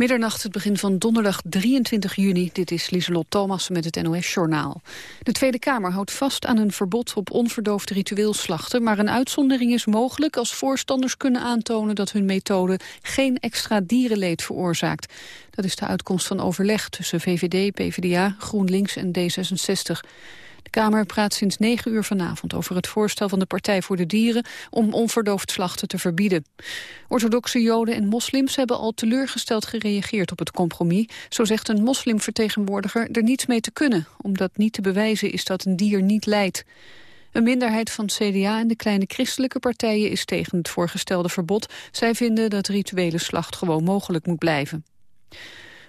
Middernacht, het begin van donderdag 23 juni. Dit is Lieselot Thomas met het NOS-journaal. De Tweede Kamer houdt vast aan een verbod op onverdoofd ritueel slachten... maar een uitzondering is mogelijk als voorstanders kunnen aantonen... dat hun methode geen extra dierenleed veroorzaakt. Dat is de uitkomst van overleg tussen VVD, PvdA, GroenLinks en D66. De Kamer praat sinds 9 uur vanavond over het voorstel van de Partij voor de Dieren om onverdoofd slachten te verbieden. Orthodoxe Joden en moslims hebben al teleurgesteld gereageerd op het compromis. Zo zegt een moslimvertegenwoordiger er niets mee te kunnen, omdat niet te bewijzen is dat een dier niet lijdt. Een minderheid van CDA en de kleine christelijke partijen is tegen het voorgestelde verbod. Zij vinden dat rituele slacht gewoon mogelijk moet blijven.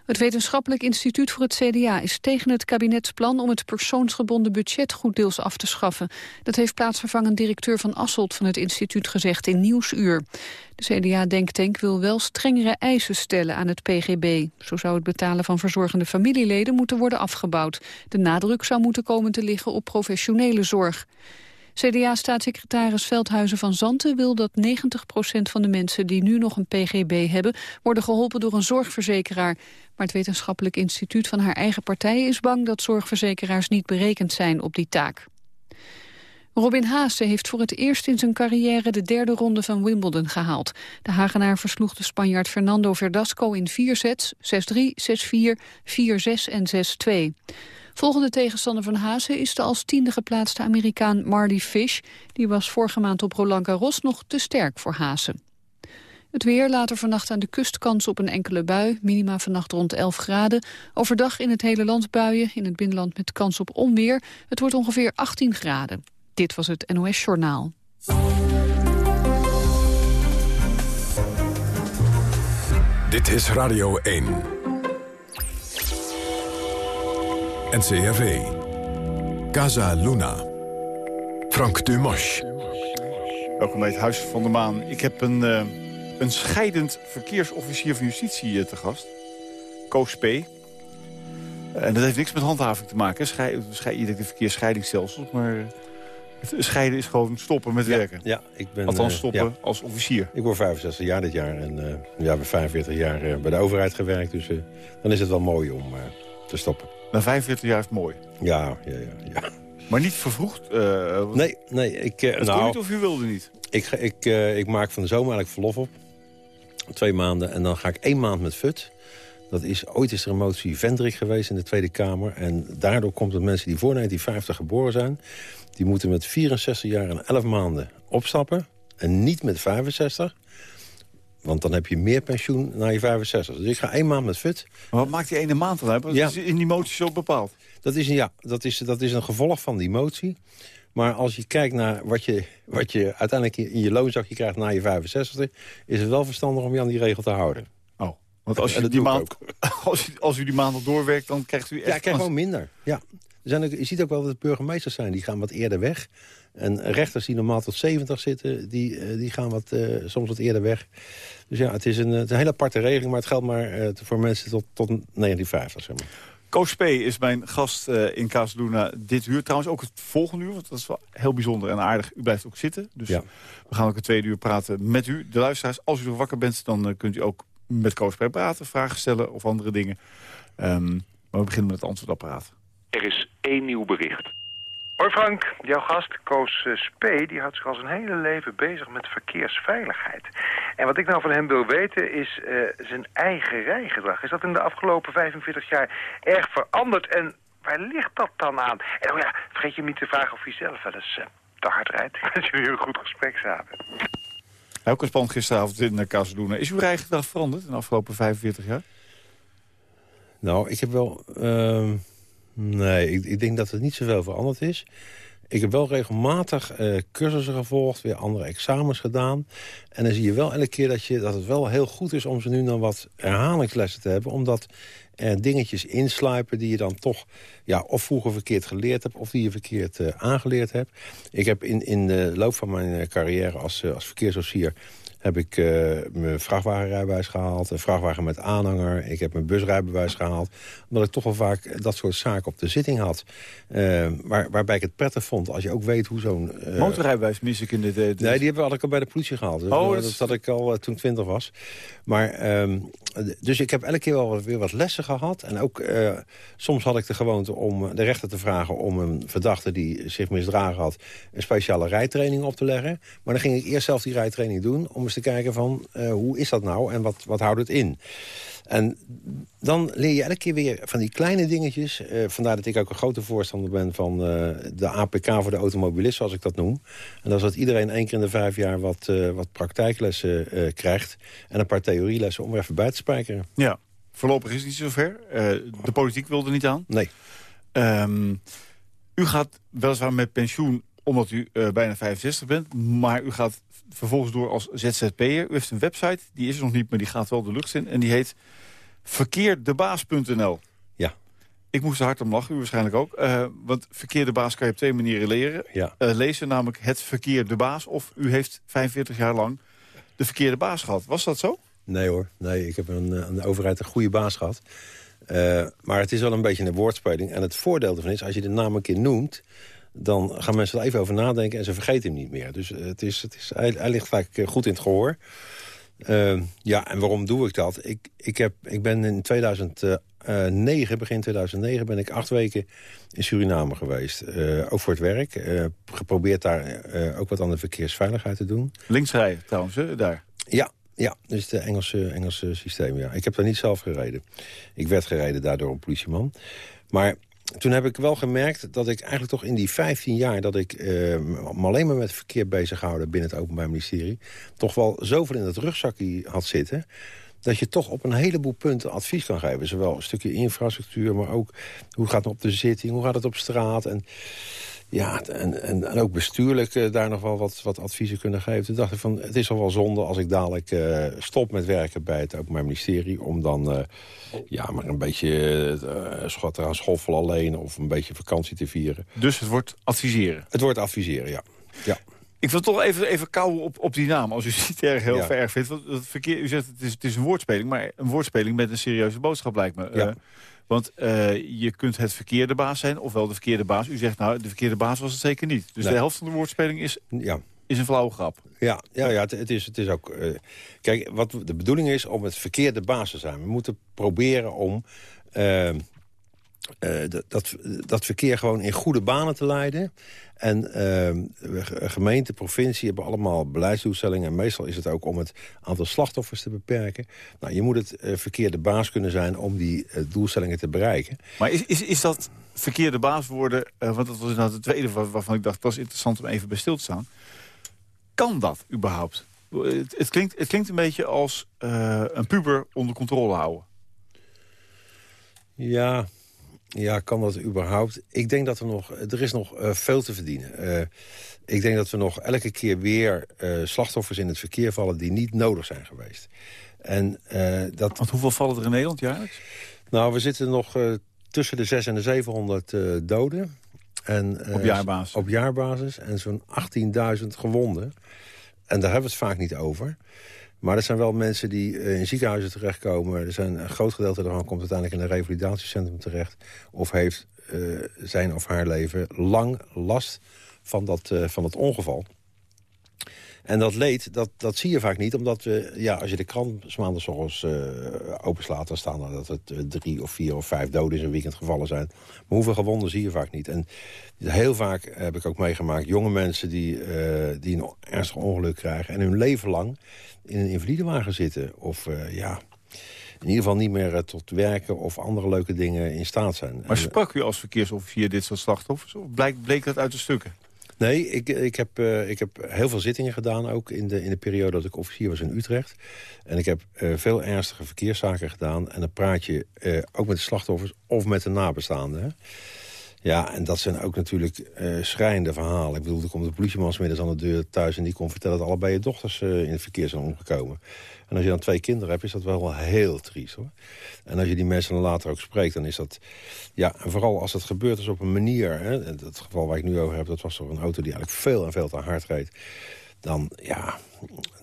Het Wetenschappelijk Instituut voor het CDA is tegen het kabinetsplan om het persoonsgebonden budget goed deels af te schaffen. Dat heeft plaatsvervangend directeur van Asselt van het instituut gezegd in Nieuwsuur. De CDA-denktank wil wel strengere eisen stellen aan het PGB. Zo zou het betalen van verzorgende familieleden moeten worden afgebouwd. De nadruk zou moeten komen te liggen op professionele zorg. CDA-staatssecretaris Veldhuizen van Zanten wil dat 90% van de mensen die nu nog een PGB hebben, worden geholpen door een zorgverzekeraar. Maar het wetenschappelijk instituut van haar eigen partij is bang dat zorgverzekeraars niet berekend zijn op die taak. Robin Haase heeft voor het eerst in zijn carrière de derde ronde van Wimbledon gehaald. De Hagenaar versloeg de Spanjaard Fernando Verdasco in vier sets, 6-3, 6-4, 4-6 en 6-2. Volgende tegenstander van Haase is de als tiende geplaatste Amerikaan Marley Fish. Die was vorige maand op Roland Garros nog te sterk voor Haase. Het weer, later vannacht aan de kust kans op een enkele bui. Minima vannacht rond 11 graden. Overdag in het hele land buien. In het binnenland met kans op onweer. Het wordt ongeveer 18 graden. Dit was het NOS Journaal. Dit is Radio 1. NCRV. Casa Luna. Frank Dumas. Welkom bij het Huis van de Maan. Ik heb een, uh, een scheidend verkeersofficier van justitie uh, te gast. Koos P. Uh, en dat heeft niks met handhaving te maken. Schei, je denkt de verkeersscheidingsstelsels, maar... Het scheiden is gewoon stoppen met ja, werken. Ja, ik ben, Althans stoppen ja. als officier. Ik word 65 jaar dit jaar en uh, ja, ben 45 jaar uh, bij de overheid gewerkt. Dus uh, dan is het wel mooi om te stoppen. Na 45 jaar is het mooi? Ja, ja, ja. ja. Maar niet vervroegd? nee, nee. Ik, het nou, niet of u wilde niet? Ik, ik, ik maak van de zomer eigenlijk verlof op. Twee maanden. En dan ga ik één maand met FUT. Dat is, ooit is er een motie Vendrik geweest in de Tweede Kamer. En daardoor komt het mensen die voor 1950 geboren zijn... die moeten met 64 jaar en 11 maanden opstappen. En niet met 65. Want dan heb je meer pensioen na je 65. Dus ik ga één maand met FUT. Maar wat maakt die ene maand dan uit? Ja. is in die motie zo bepaald? Dat is, een, ja, dat, is, dat is een gevolg van die motie. Maar als je kijkt naar wat je, wat je uiteindelijk in je loonzakje krijgt na je 65... is het wel verstandig om je aan die regel te houden. Oh, want als, je die maand, als, u, als u die maand nog doorwerkt, dan krijgt u echt... Ja, ik krijg gewoon minder. Ja. Er zijn ook, je ziet ook wel dat het burgemeesters zijn, die gaan wat eerder weg. En rechters die normaal tot 70 zitten, die, die gaan wat, uh, soms wat eerder weg. Dus ja, het is een, het is een hele aparte regeling, maar het geldt maar uh, voor mensen tot, tot 1950, zeg maar. Koos P. is mijn gast uh, in Casaluna dit uur. Trouwens ook het volgende uur, want dat is wel heel bijzonder en aardig. U blijft ook zitten, dus ja. we gaan ook het tweede uur praten met u. De luisteraars, als u nog wakker bent, dan uh, kunt u ook met Koos P. praten, vragen stellen of andere dingen. Um, maar we beginnen met het antwoordapparaat. Er is één nieuw bericht. Hoi Frank, jouw gast Koos uh, Spee die houdt zich al zijn hele leven bezig met verkeersveiligheid. En wat ik nou van hem wil weten is uh, zijn eigen rijgedrag. Is dat in de afgelopen 45 jaar erg veranderd en waar ligt dat dan aan? En oh ja, vergeet je niet te vragen of hij zelf wel eens uh, te hard rijdt. Ik wens jullie een goed gesprek samen. Elke spannend gisteravond in Casaluna. Is uw rijgedrag veranderd in de afgelopen 45 jaar? Nou, ik heb wel... Uh... Nee, ik, ik, denk dat het niet zoveel veranderd is. Ik heb wel regelmatig uh, cursussen gevolgd, weer andere examens gedaan. En dan zie je wel elke keer dat, je, dat het wel heel goed is om ze nu dan wat herhalingslessen te hebben. Omdat er dingetjes insluipen die je dan toch ja, of vroeger verkeerd geleerd hebt... of die je verkeerd uh, aangeleerd hebt. Ik heb in, in de loop van mijn carrière als, uh, als verkeersofficier heb ik uh, mijn vrachtwagenrijbewijs gehaald. Een vrachtwagen met aanhanger. Ik heb mijn busrijbewijs gehaald. Omdat ik toch wel vaak dat soort zaken op de zitting had. Uh, waar, waarbij ik het prettig vond als je ook weet hoe zo'n... Uh, Motorrijbewijs mis ik in dit... dit... Nee, die heb ik al bij de politie gehaald. Dus oh, dat, dat had ik al toen ik twintig was. Maar um, dus ik heb elke keer wel weer wat lessen gehad. En ook uh, soms had ik de gewoonte om de rechter te vragen... om een verdachte die zich misdragen had... een speciale rijtraining op te leggen. Maar dan ging ik eerst zelf die rijtraining doen... om eens te kijken van uh, hoe is dat nou en wat, wat houdt het in. En dan leer je elke keer weer van die kleine dingetjes. Uh, vandaar dat ik ook een grote voorstander ben van uh, de APK voor de automobilist, zoals ik dat noem. En dat is dat iedereen één keer in de vijf jaar wat, uh, wat praktijklessen krijgt. En een paar theorielessen om er even bij te spijkeren. Ja, voorlopig is het niet zover. de politiek wilde er niet aan. Nee. Um, u gaat weliswaar met pensioen omdat u bijna 65 bent. Maar u gaat vervolgens door als ZZP'er. U heeft een website, die is er nog niet, maar die gaat wel de lucht in. En die heet verkeerdebaas.nl. Ja. Ik moest er hard om lachen, u waarschijnlijk ook. Uh, want verkeerde baas kan je op twee manieren leren. Ja. Uh, lezen, namelijk het verkeerde baas. Of u heeft 45 jaar lang de verkeerde baas gehad. Was dat zo? Nee hoor, nee, ik heb een, aan de overheid een goede baas gehad. Maar het is wel een beetje een woordspeling. En het voordeel ervan is, als je de naam een keer noemt dan gaan mensen er even over nadenken en ze vergeten hem niet meer. Dus het is, het is, hij, hij ligt vaak goed in het gehoor. Uh, ja, en waarom doe ik dat? Ik, ik, heb, ik ben in 2009, begin 2009, ben ik acht weken in Suriname geweest. Uh, ook voor het werk. Uh, geprobeerd daar ook wat aan de verkeersveiligheid te doen. Linksrijden trouwens, hè, daar? Ja, ja, dus het Engelse, Engelse systeem, ja. Ik heb daar niet zelf gereden. Ik werd gereden daardoor een politieman. Maar toen heb ik wel gemerkt dat ik eigenlijk toch in die 15 jaar... dat ik uh, me alleen maar met verkeer bezig houden binnen het Openbaar Ministerie... toch wel zoveel in het rugzakje had zitten dat je toch op een heleboel punten advies kan geven. Zowel een stukje infrastructuur, maar ook hoe gaat het op de zitting, hoe gaat het op straat. En ja, en, en, en, ook bestuurlijk uh, daar nog wel wat, wat adviezen kunnen geven. Toen dacht ik van, het is al wel zonde als ik dadelijk uh, stop met werken bij het Openbaar Ministerie... om dan uh, ja, maar een beetje uh, aan schoffel alleen of een beetje vakantie te vieren. Dus het wordt adviseren? Het wordt adviseren, ja. ja. Ik wil toch even, even kouwen op, op die naam, als u het niet erg heel ja. erg vindt. Want het verkeer, u zegt het is, het is een woordspeling, maar een woordspeling met een serieuze boodschap lijkt me. Ja. Want uh, je kunt het verkeerde baas zijn, ofwel de verkeerde baas. U zegt nou, de verkeerde baas was het zeker niet. Dus nee. de helft van de woordspeling is, ja. is een flauwe grap. Ja, ja, ja het, het is, het is ook... Uh, kijk, wat de bedoeling is om het verkeerde baas te zijn. We moeten proberen om... Uh, uh, dat, dat verkeer gewoon in goede banen te leiden. En uh, gemeente, provincie hebben allemaal beleidsdoelstellingen. En meestal is het ook om het aantal slachtoffers te beperken. Nou, je moet het uh, verkeerde baas kunnen zijn om die doelstellingen te bereiken. Maar is, is, is dat verkeerde baas worden... want dat was nou het tweede waarvan ik dacht... dat is interessant om even bij stil te staan. Kan dat überhaupt? Het, het, klinkt, het klinkt een beetje als een puber onder controle houden. Ja, ja, kan dat überhaupt? Ik denk dat er nog, er is nog uh, veel te verdienen. Uh, ik denk dat we nog elke keer weer uh, slachtoffers in het verkeer vallen... die niet nodig zijn geweest. En, dat... Want hoeveel vallen er in Nederland jaarlijks? Nou, we zitten nog tussen de 600 en de 700 doden. En, op jaarbasis? Op jaarbasis. En zo'n 18.000 gewonden. En daar hebben we het vaak niet over. Maar er zijn wel mensen die uh, in ziekenhuizen terechtkomen. Er zijn een groot gedeelte daarvan komt uiteindelijk in een revalidatiecentrum terecht. Of heeft uh, zijn of haar leven lang last van dat, uh, van dat ongeval. En dat leed, dat, dat zie je vaak niet. Omdat we, ja, als je de krant maandag uh, openslaat... dan staan er dat het uh, drie of vier of vijf doden in een weekend gevallen zijn. Maar hoeveel gewonden zie je vaak niet. En heel vaak heb ik ook meegemaakt... jonge mensen die, uh, die een ernstig ongeluk krijgen... en hun leven lang in een invalidewagen zitten. Of ja, in ieder geval niet meer tot werken of andere leuke dingen in staat zijn. Maar sprak u als verkeersofficier dit soort slachtoffers? Of bleek, bleek dat uit de stukken? Nee, ik, ik, heb, uh, ik heb heel veel zittingen gedaan, ook in de, in de periode dat ik officier was in Utrecht. En ik heb uh, veel ernstige verkeerszaken gedaan. En dan praat je uh, ook met de slachtoffers of met de nabestaanden. Ja, en dat zijn ook natuurlijk schrijnende verhalen. Ik bedoel, er komt de politieman middags aan de deur thuis... en die kon vertellen dat allebei je dochters in het verkeer zijn omgekomen. En als je dan twee kinderen hebt, is dat wel heel triest, hoor. En als je die mensen dan later ook spreekt, dan is dat... Ja, en vooral als het gebeurt is op een manier... Hè, het geval waar ik nu over heb, dat was toch een auto die eigenlijk veel en veel te hard reed. Dan, ja,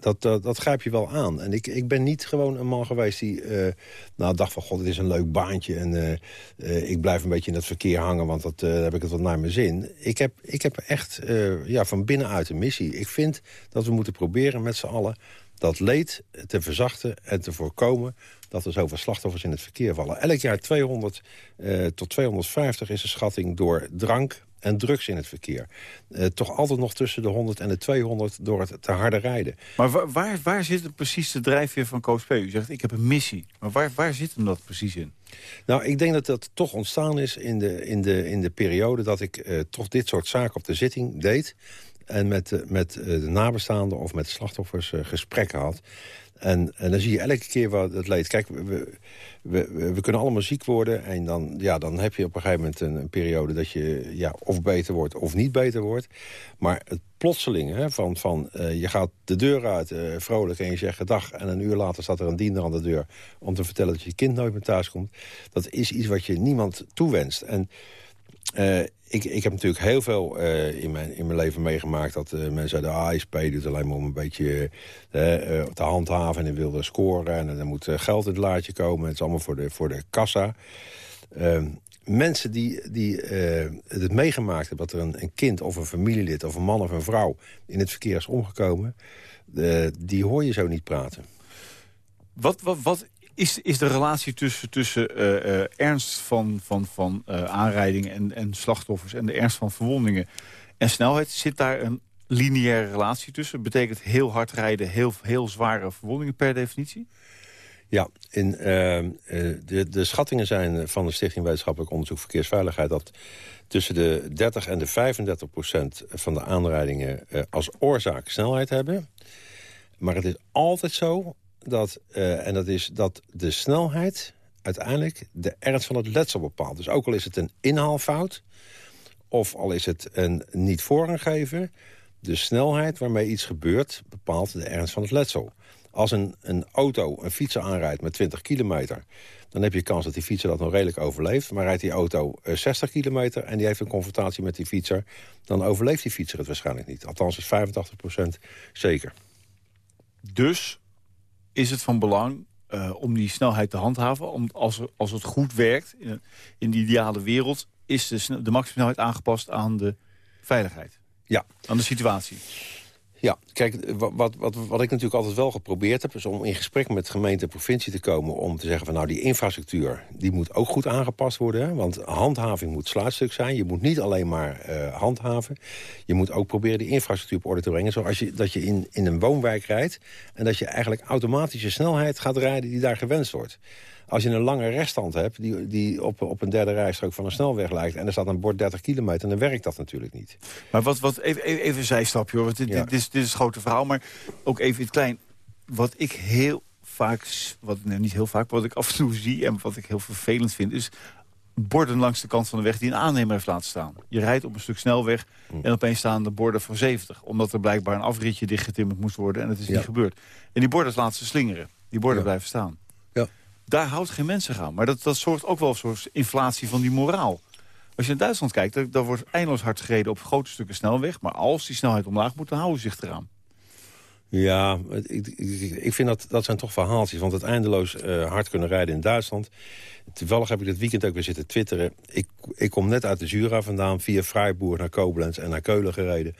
dat, dat, grijp je wel aan. En ik, ik ben niet gewoon een man geweest die uh, nou, dacht van... god, het is een leuk baantje en uh, uh, ik blijf een beetje in het verkeer hangen... want dat heb ik het wat naar mijn zin. Ik heb, ik heb echt ja, van binnenuit een missie. Ik vind dat we moeten proberen met z'n allen dat leed te verzachten en te voorkomen dat er zoveel slachtoffers in het verkeer vallen. Elk jaar 200 uh, tot 250 is de schatting door drank en drugs in het verkeer. Uh, toch altijd nog tussen de 100 en de 200 door het te harde rijden. Maar waar, waar, waar zit het precies de drijfveer van COSP? U zegt, ik heb een missie. Maar waar, waar zit hem dat precies in? Nou, ik denk dat dat toch ontstaan is in de, in de, in de periode... dat ik uh, toch dit soort zaken op de zitting deed... en met, met de nabestaanden of met slachtoffers gesprekken had... En, en dan zie je elke keer wat het leed. Kijk, we, we, we, kunnen allemaal ziek worden. En dan, ja, dan heb je op een gegeven moment een, een, periode dat je ja, of beter wordt of niet beter wordt. Maar het plotseling hè, van, van uh, je gaat de deur uit uh, vrolijk en je zegt dag. En een uur later staat er een diender aan de deur om te vertellen dat je kind nooit meer thuis komt. Dat is iets wat je niemand toewenst. En uh, ik, ik heb natuurlijk heel veel uh, in, mijn, in mijn leven meegemaakt... dat uh, mensen ah, ISP doet alleen maar om een beetje te handhaven... en wilde scoren en er moet geld in het laadje komen. Het is allemaal voor de, voor de kassa. Ehm, mensen die, die het meegemaakt hebben... dat er een, een kind of een familielid of een man of een vrouw... in het verkeer is omgekomen... die hoor je zo niet praten. Wat, wat, wat is, is de relatie tussen, tussen uh, uh, ernst van, van, van uh, aanrijdingen en, en slachtoffers... en de ernst van verwondingen en snelheid... zit daar een lineaire relatie tussen? Betekent heel hard rijden heel, heel zware verwondingen per definitie? Ja, in, de, de schattingen zijn van de Stichting Wetenschappelijk Onderzoek Verkeersveiligheid... dat tussen de 30 en de 35 procent van de aanrijdingen als oorzaak snelheid hebben. Maar het is altijd zo dat, uh, en dat is dat de snelheid uiteindelijk de ernst van het letsel bepaalt. Dus ook al is het een inhaalfout... of al is het een niet voorgegeven... de snelheid waarmee iets gebeurt bepaalt de ernst van het letsel. Als een, een auto een fietser aanrijdt met 20 kilometer... dan heb je kans dat die fietser dat nog redelijk overleeft. Maar rijdt die auto 60 eh, kilometer en die heeft een confrontatie met die fietser... dan overleeft die fietser het waarschijnlijk niet. Althans is 85% zeker. Dus is het van belang uh, om die snelheid te handhaven. Om, als, er, als het goed werkt in, in de ideale wereld... is de, de maximumsnelheid aangepast aan de veiligheid. Ja. Aan de situatie. Ja, kijk, wat, wat, wat ik natuurlijk altijd wel geprobeerd heb... is om in gesprek met gemeente en provincie te komen... om te zeggen van nou, die infrastructuur die moet ook goed aangepast worden. Want handhaving moet sluitstuk zijn. Je moet niet alleen maar uh, handhaven. Je moet ook proberen die infrastructuur op orde te brengen. Zoals je, dat je in, in een woonwijk rijdt... en dat je eigenlijk automatische snelheid gaat rijden die daar gewenst wordt. Als je een lange reststand hebt die, die op, op een derde rijstrook van een snelweg lijkt... en er staat een bord 30 kilometer, dan werkt dat natuurlijk niet. Maar wat, wat even, even een zijstapje, hoor. Want dit, dit, is, dit is het grote verhaal, maar ook even in het klein. Wat ik heel vaak, wat, niet heel vaak, wat ik af en toe zie... en wat ik heel vervelend vind, is borden langs de kant van de weg die een aannemer heeft laten staan. Je rijdt op een stuk snelweg mm. en opeens staan de borden van 70. Omdat er blijkbaar een afritje dichtgetimmerd moest worden en het is niet gebeurd. En die borden laten ze slingeren. Die borden blijven staan daar houdt geen mensen aan. Maar dat, dat zorgt ook wel voor inflatie van die moraal. Als je in Duitsland kijkt, dan, wordt eindeloos hard gereden op grote stukken snelweg. Maar als die snelheid omlaag moet, dan houden ze zich eraan. Ja, ik, ik, vind dat dat zijn toch verhaaltjes. Want het eindeloos uh, hard kunnen rijden in Duitsland. Toevallig heb ik dit weekend ook weer zitten twitteren. Ik, ik kom net uit de Jura vandaan, via Freiburg naar Koblenz en naar Keulen gereden.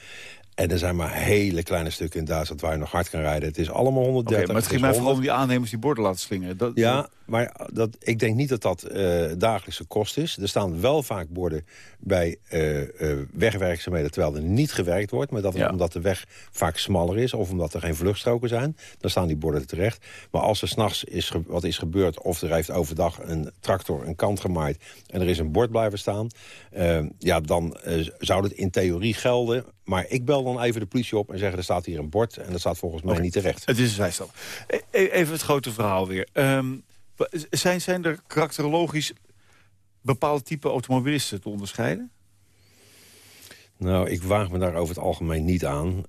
En er zijn maar hele kleine stukken in Duitsland waar je nog hard kan rijden. Het is allemaal 130. Okay, maar het ging mij vooral om die aannemers die borden laten slingeren. Dat, ja, maar dat, ik denk niet dat dat uh, dagelijkse kost is. Er staan wel vaak borden bij uh, uh, wegwerkzaamheden... terwijl er niet gewerkt wordt. Maar dat, omdat de weg vaak smaller is of omdat er geen vluchtstroken zijn... dan staan die borden terecht. Maar als er s'nachts is wat is gebeurd... of er heeft overdag een tractor een kant gemaaid... en er is een bord blijven staan... ja, dan zou het in theorie gelden. Maar ik bel dan even de politie op en zeg... er staat hier een bord en dat staat volgens mij niet terecht. Het is een zijstap. E-, e-, even het grote verhaal weer. Um, zijn, zijn er karakterologisch bepaalde type automobilisten te onderscheiden? Nou, ik waag me daar over het algemeen niet aan. Uh,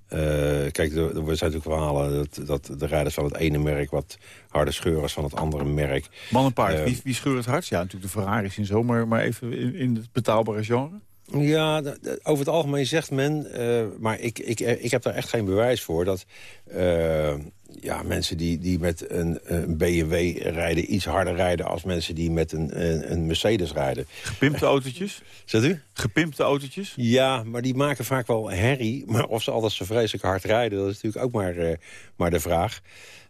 kijk, er, er zijn natuurlijk verhalen dat, dat de rijders van het ene merk... wat harde scheurers van het andere merk. Man en paard, uh, wie, wie scheurt het hardst? Ja, natuurlijk de Ferraris in zo, maar, even in, in het betaalbare genre. Ja, over het algemeen zegt men, uh, maar ik, ik, ik heb daar echt geen bewijs voor... dat uh, ja, mensen die, die met een, een BMW rijden iets harder rijden... als mensen die met een, een, een Mercedes rijden. Gepimpte autootjes? Zegt u? Gepimpte autootjes? Ja, maar die maken vaak wel herrie. Maar of ze altijd zo vreselijk hard rijden, dat is natuurlijk ook maar, uh, maar de vraag.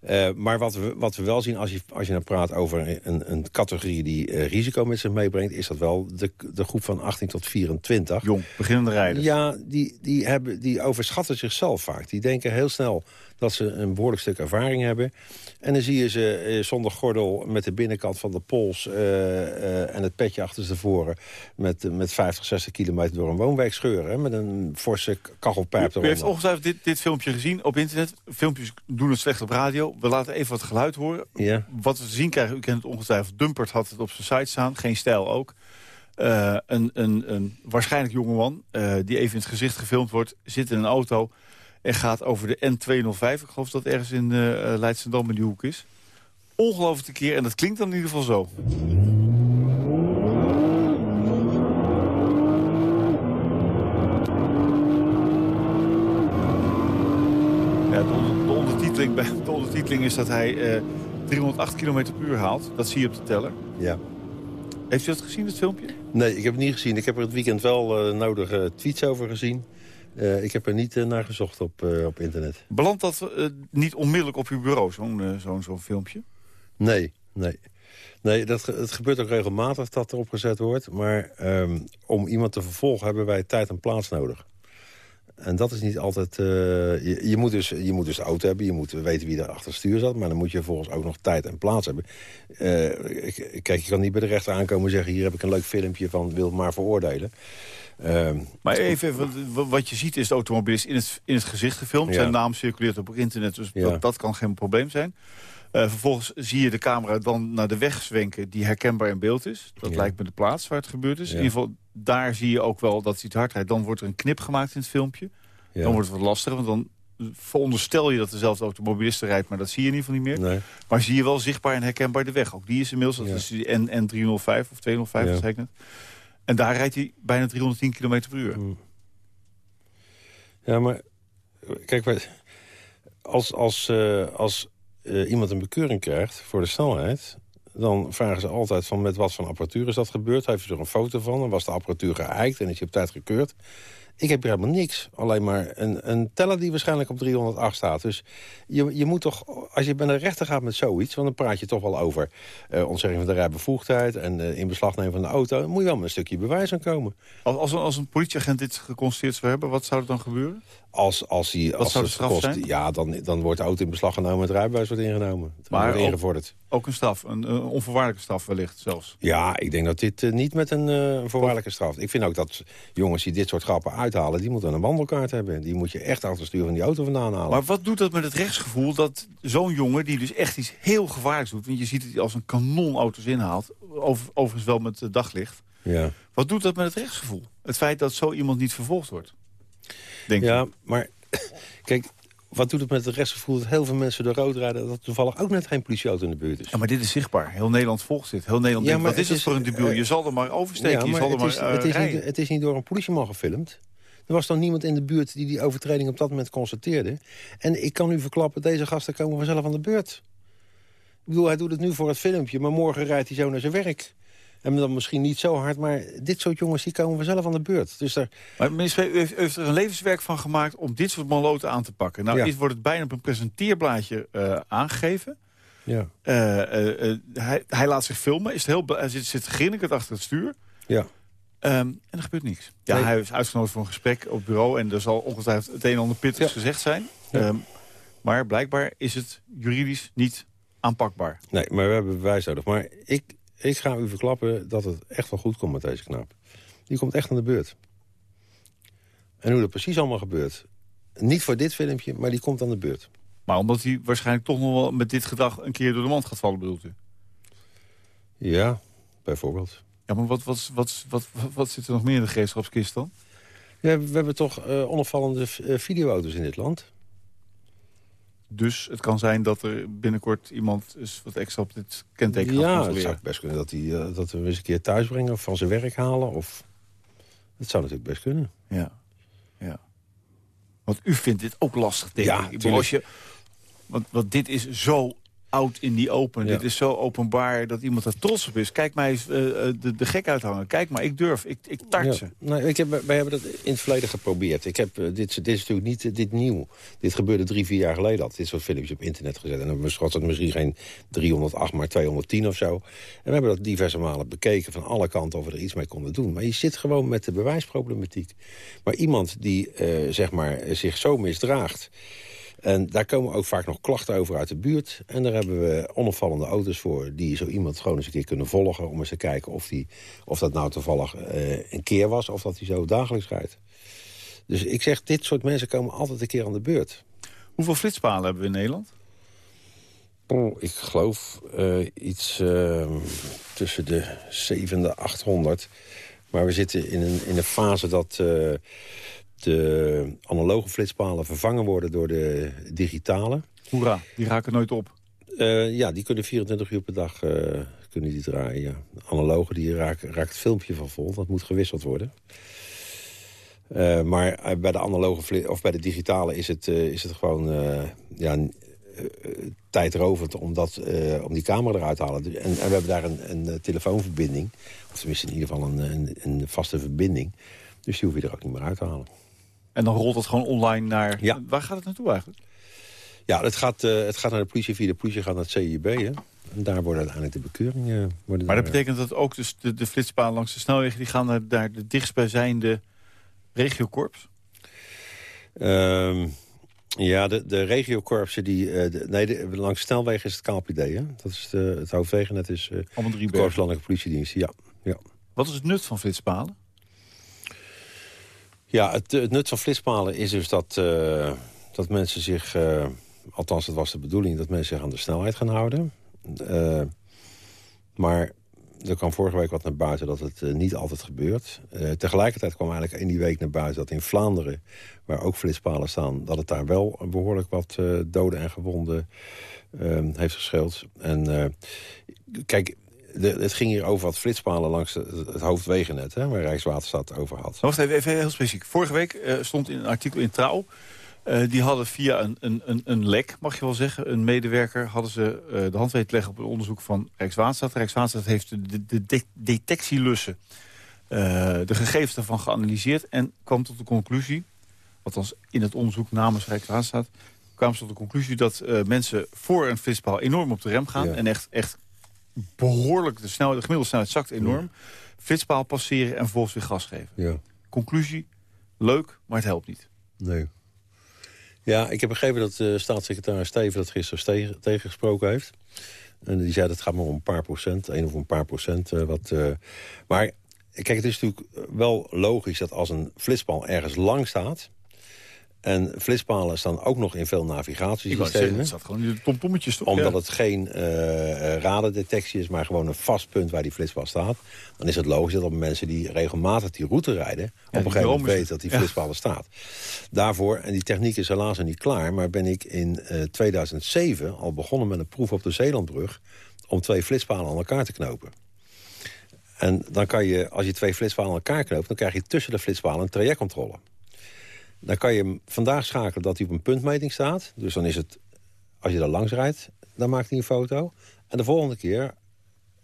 Uh, maar wat we, wat we wel zien als je, als je dan praat over een, een categorie die uh, risico met zich meebrengt... is dat wel de, de groep van 18 tot 24. Jong, beginnende rijders. Ja, die, die, hebben, die overschatten zichzelf vaak. Die denken heel snel dat ze een behoorlijk stuk ervaring hebben. En dan zie je ze eh, zonder gordel met de binnenkant van de pols... Uh, uh, en het petje achter ze voren met, met 50, 60 kilometer door een woonwijk scheuren. Hè, met een forse kachelpijp eronder. U heeft ongetwijfeld dit, dit filmpje gezien op internet. Filmpjes doen het slecht op radio. We laten even wat geluid horen. Ja. Wat we zien krijgen, u kent het ongetwijfeld. Dumpert had het op zijn site staan, geen stijl ook. Uh, een, een, een waarschijnlijk jongeman uh, die even in het gezicht gefilmd wordt... zit in een auto en gaat over de N205. Ik geloof dat ergens in uh, Leidschendam in die hoek is. Ongelooflijk keer, en dat klinkt dan in ieder geval zo. Ja, de, de, ondertiteling, de ondertiteling is dat hij uh, 308 km per uur haalt. Dat zie je op de teller. Ja. Heeft u dat gezien, het filmpje? Nee, ik heb het niet gezien. Ik heb er het weekend wel uh, nodige tweets over gezien. Uh, ik heb er niet uh, naar gezocht op, uh, op internet. Belandt dat niet onmiddellijk op uw bureau, zo'n zo'n zo'n filmpje? Nee, nee. Nee, dat, het gebeurt ook regelmatig dat er opgezet wordt. Maar um, om iemand te vervolgen hebben wij tijd en plaats nodig. En dat is niet altijd... je, je, moet dus, je moet dus de auto hebben, je moet weten wie er achter het stuur zat... maar dan moet je vervolgens ook nog tijd en plaats hebben. kijk, je kan niet bij de rechter aankomen en zeggen... hier heb ik een leuk filmpje van, wil maar veroordelen. Um, maar even, wat je ziet is de automobilist in het, in het gezicht gefilmd. Ja. Zijn naam circuleert op internet, dus ja. dat, dat, kan geen probleem zijn. Uh, vervolgens zie je de camera dan naar de weg zwenken die herkenbaar in beeld is. Dat ja. lijkt me de plaats waar het gebeurd is. In ieder geval, daar zie je ook wel dat hij het hard rijdt. Dan wordt er een knip gemaakt in het filmpje. Dan wordt het wat lastiger, want dan veronderstel je dat dezelfde automobilist rijdt... maar dat zie je in ieder geval niet meer. Nee. Maar zie je wel zichtbaar en herkenbaar de weg. Ook die is inmiddels, dat is die N, N305 of 205, ja. zeg ik net. En daar rijdt hij bijna 310 km per uur. Hmm. Ja, maar kijk, als, als, uh, als uh, iemand een bekeuring krijgt voor de snelheid... dan vragen ze altijd van met wat voor apparatuur is dat gebeurd. Heeft u er een foto van? En was de apparatuur geëikt en is je op tijd gekeurd? Ik heb hier helemaal niks. Alleen maar een, een teller die waarschijnlijk op 308 staat. Dus je, je moet toch, als je bij de rechter gaat met zoiets... want dan praat je toch wel over uh, ontzegging van de rijbevoegdheid... en uh, in beslag nemen van de auto... dan moet je wel met een stukje bewijs aan komen. Als, als, een, als een politieagent dit geconstateerd zou hebben... wat zou er dan gebeuren? Als, als hij, wat als zou de straf kost, zijn? Ja, dan, dan wordt de auto in beslag genomen... het rijbewijs wordt ingenomen. Het maar wordt ingevorderd. Ook, een straf, een, een, onvoorwaardelijke straf wellicht zelfs? Ja, ik denk dat dit uh, niet met een uh, voorwaardelijke straf... Ik vind ook dat jongens die dit soort grappen uithalen... die moeten een wandelkaart hebben. Die moet je echt achter het stuur van die auto vandaan halen. Maar wat doet dat met het rechtsgevoel dat zo'n jongen... die dus echt iets heel gevaarlijks doet... want je ziet het als een kanon auto's inhaalt... Over, overigens wel met uh, daglicht... Ja. Wat doet dat met het rechtsgevoel? Het feit dat zo iemand niet vervolgd wordt? Denk ja, je? maar kijk, wat doet het met het rechtsgevoel dat heel veel mensen door rood rijden... dat er toevallig ook net geen politieauto in de buurt is? Ja, maar dit is zichtbaar. Heel Nederland volgt dit. Heel Nederland Ja, denkt, wat is het is, voor een debiel? eh, je zal er maar oversteken, Ja, je maar zal er het, maar is, uh, het, is rijden. niet, het is niet door een politieman gefilmd. Er was dan niemand in de buurt die die overtreding op dat moment constateerde. En ik kan u verklappen, deze gasten komen vanzelf aan de beurt. Ik bedoel, hij doet het nu voor het filmpje, maar morgen rijdt hij zo naar zijn werk. En dan misschien niet zo hard, maar dit soort jongens die komen vanzelf aan de beurt. Dus daar, Maar minister, u heeft, u heeft er een levenswerk van gemaakt om dit soort maloten aan te pakken. Nou, Ja. dit wordt het bijna op een presenteerblaadje eh, aangegeven. ja, Eh, eh, hij, hij laat zich filmen, is heel, hij zit, zit grinnikend achter het stuur. ja. Ehm, en er gebeurt niks. Ja, Nee. hij is uitgenodigd voor een gesprek op bureau... en er zal ongetwijfeld het een en ander pittigs Ja. gezegd zijn. Ja. Ehm, maar blijkbaar is het juridisch niet aanpakbaar. Nee, maar we hebben bewijs nodig. Maar ik, ik ga u verklappen dat het echt wel goed komt met deze knaap. Die komt echt aan de beurt. En hoe dat precies allemaal gebeurt... niet voor dit filmpje, maar die komt aan de beurt. Maar omdat hij waarschijnlijk toch nog wel met dit gedrag... een keer door de mand gaat vallen, bedoelt u? Ja, bijvoorbeeld. Ja, maar wat, wat, wat, wat, wat, zit er nog meer in de gereedschapskist dan? Ja, we hebben toch eh, onopvallende uh, videoauto's in dit land. Dus het kan zijn dat er binnenkort iemand eens wat extra op dit kenteken gaat Ja, het zou best kunnen dat, hij, eh, dat we hem eens een keer thuis brengen... of van zijn werk halen. Of... Dat zou natuurlijk best kunnen. Ja, ja. Want u vindt dit ook lastig, denk Ja, ik. Als je Want, want dit is zo oud in die open. Dit is zo openbaar dat iemand er trots op is. Kijk mij eens uh, de, de gek uithangen. Kijk maar, ik durf. Ik, ik tart ze. Nou, ik heb, wij hebben dat in het verleden geprobeerd. Ik heb, uh, dit, dit is natuurlijk niet uh, dit nieuw. Dit gebeurde drie, vier jaar geleden al. Dit soort filmpjes op internet gezet. En dan was het misschien geen 308, maar 210 of zo. En we hebben dat diverse malen bekeken van alle kanten of we er iets mee konden doen. Maar je zit gewoon met de bewijsproblematiek. Maar iemand die zeg maar, zich zo misdraagt... En daar komen ook vaak nog klachten over uit de buurt. En daar hebben we onopvallende auto's voor... die zo iemand gewoon eens een keer kunnen volgen... om eens te kijken of, die, of dat nou toevallig uh, een keer was... of dat hij zo dagelijks rijdt. Dus ik zeg, dit soort mensen komen altijd een keer aan de beurt. Hoeveel flitspalen hebben we in Nederland? Oh, ik geloof uh, iets uh, tussen de 700 en 800. Maar we zitten in een, in een fase dat uh, de analoge flitspalen vervangen worden door de digitale. Hoera, die raken nooit op. Uh, ja, die kunnen 24 uur per dag uh, kunnen die draaien. Ja. De analoge die raakt, raakt het filmpje van vol. Dat moet gewisseld worden. Uh, maar bij de analoge of bij de digitale is het, is het gewoon ja, tijdrovend om, dat, om die camera eruit te halen. En, en we hebben daar een, een, telefoonverbinding. Of tenminste in ieder geval een, een, een vaste verbinding. Dus die hoef je er ook niet meer uit te halen. En dan rolt het gewoon online naar... Ja. Waar gaat het naartoe eigenlijk? Ja, het gaat, uh, het gaat naar de politie via de politie, gaat naar het CIB. Hè? En daar worden uiteindelijk de bekeuringen... Worden maar dat betekent dat ook dus de, de flitspaal langs de snelwegen... die gaan naar, naar de dichtstbijzijnde regiokorps? Um, ja, de, de regiokorpsen die... Uh, de, nee, de, langs snelwegen is het KLPD, hè? Dat is de, het hoofdwegennet is uh, Allemaal drie de Korpslandelijke Politiedienst, ja, ja. Wat is het nut van flitspalen? Ja, het, het, nut van flitspalen is dus dat, uh, dat mensen zich... Uh, althans, het was de bedoeling dat mensen zich aan de snelheid gaan houden. Uh, maar er kwam vorige week wat naar buiten dat het niet altijd gebeurt. tegelijkertijd kwam eigenlijk in die week naar buiten dat in Vlaanderen... waar ook flitspalen staan, dat het daar wel behoorlijk wat doden en gewonden heeft gescheeld. En kijk, de, het ging hier over wat flitspalen langs het, hoofdwegennet... Hè, waar Rijkswaterstaat over had. Wacht even, even heel specifiek. Vorige week uh, stond in een artikel in Trouw... Uh, die hadden via een, een, een, lek, mag je wel zeggen, een medewerker... hadden ze uh, de hand weten leggen op een onderzoek van Rijkswaterstaat. Rijkswaterstaat heeft de, de, de detectielussen, de gegevens daarvan geanalyseerd... en kwam tot de conclusie, althans in het onderzoek namens Rijkswaterstaat... kwamen ze tot de conclusie dat mensen voor een flitspaal enorm op de rem gaan... en echt, echt behoorlijk, de, snelheid, de gemiddelde snelheid zakt enorm. Flitspaal passeren en vervolgens weer gas geven. Ja. Conclusie, leuk, maar het helpt niet. Nee. Ja, ik heb begrepen dat uh, staatssecretaris Steven dat gisteren tegengesproken heeft. En die zei dat gaat maar om een paar procent, één of een paar procent. Uh, wat, uh, maar kijk, het is natuurlijk wel logisch dat als een flitspaal ergens lang staat... En flitspalen staan ook nog in veel navigatiesystemen. Het staat gewoon in de tomtommetjes toch? Omdat het geen uh, radardetectie is, maar gewoon een vast punt waar die flitspaal staat. Dan is het logisch dat op mensen die regelmatig die route rijden... op een gegeven moment weten dat die flitspaal ja. staat. Daarvoor, en die techniek is helaas nog niet klaar... maar ben ik in uh, 2007 al begonnen met een proef op de Zeelandbrug... om twee flitspalen aan elkaar te knopen. En dan kan je, als je twee flitspalen aan elkaar knoopt... dan krijg je tussen de flitspalen een trajectcontrole. Dan kan je hem vandaag schakelen dat hij op een puntmeting staat. Dus dan is het, als je daar langs rijdt, dan maakt hij een foto. En de volgende keer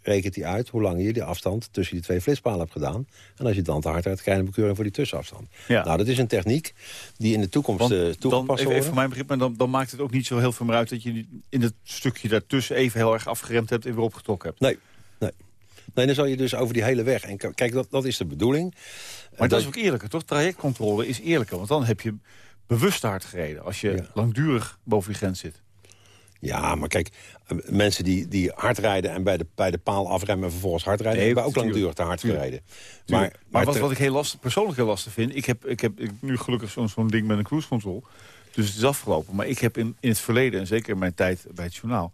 rekent hij uit hoe lang je die afstand tussen die twee flitspalen hebt gedaan. En als je dan te hard rijdt, krijg je een bekeuring voor die tussenafstand. Ja. Nou, dat is een techniek die in de toekomst uh, toegepast wordt. Even, voor mijn begrip, maar dan, dan, maakt het ook niet zo heel veel meer uit... dat je in het stukje daartussen even heel erg afgeremd hebt en weer opgetrokken hebt. Nee, nee. Nee, dan zal je dus over die hele weg. En kijk, dat, dat is de bedoeling. Maar dat, is ook eerlijker, toch? Trajectcontrole is eerlijker. Want dan heb je bewust hard gereden. Als je langdurig boven je grens zit. Ja, maar kijk, mensen die, die hard rijden en bij de, bij de paal afremmen en vervolgens hard rijden, nee, hebben ook langdurig te hard gereden. Maar, maar, maar wat, wat ik heel lastig, persoonlijk heel lastig vind, ik heb, ik heb ik, nu gelukkig zo'n zo'n ding met een cruise control. Dus het is afgelopen. Maar ik heb in, in het verleden, en zeker in mijn tijd bij het journaal,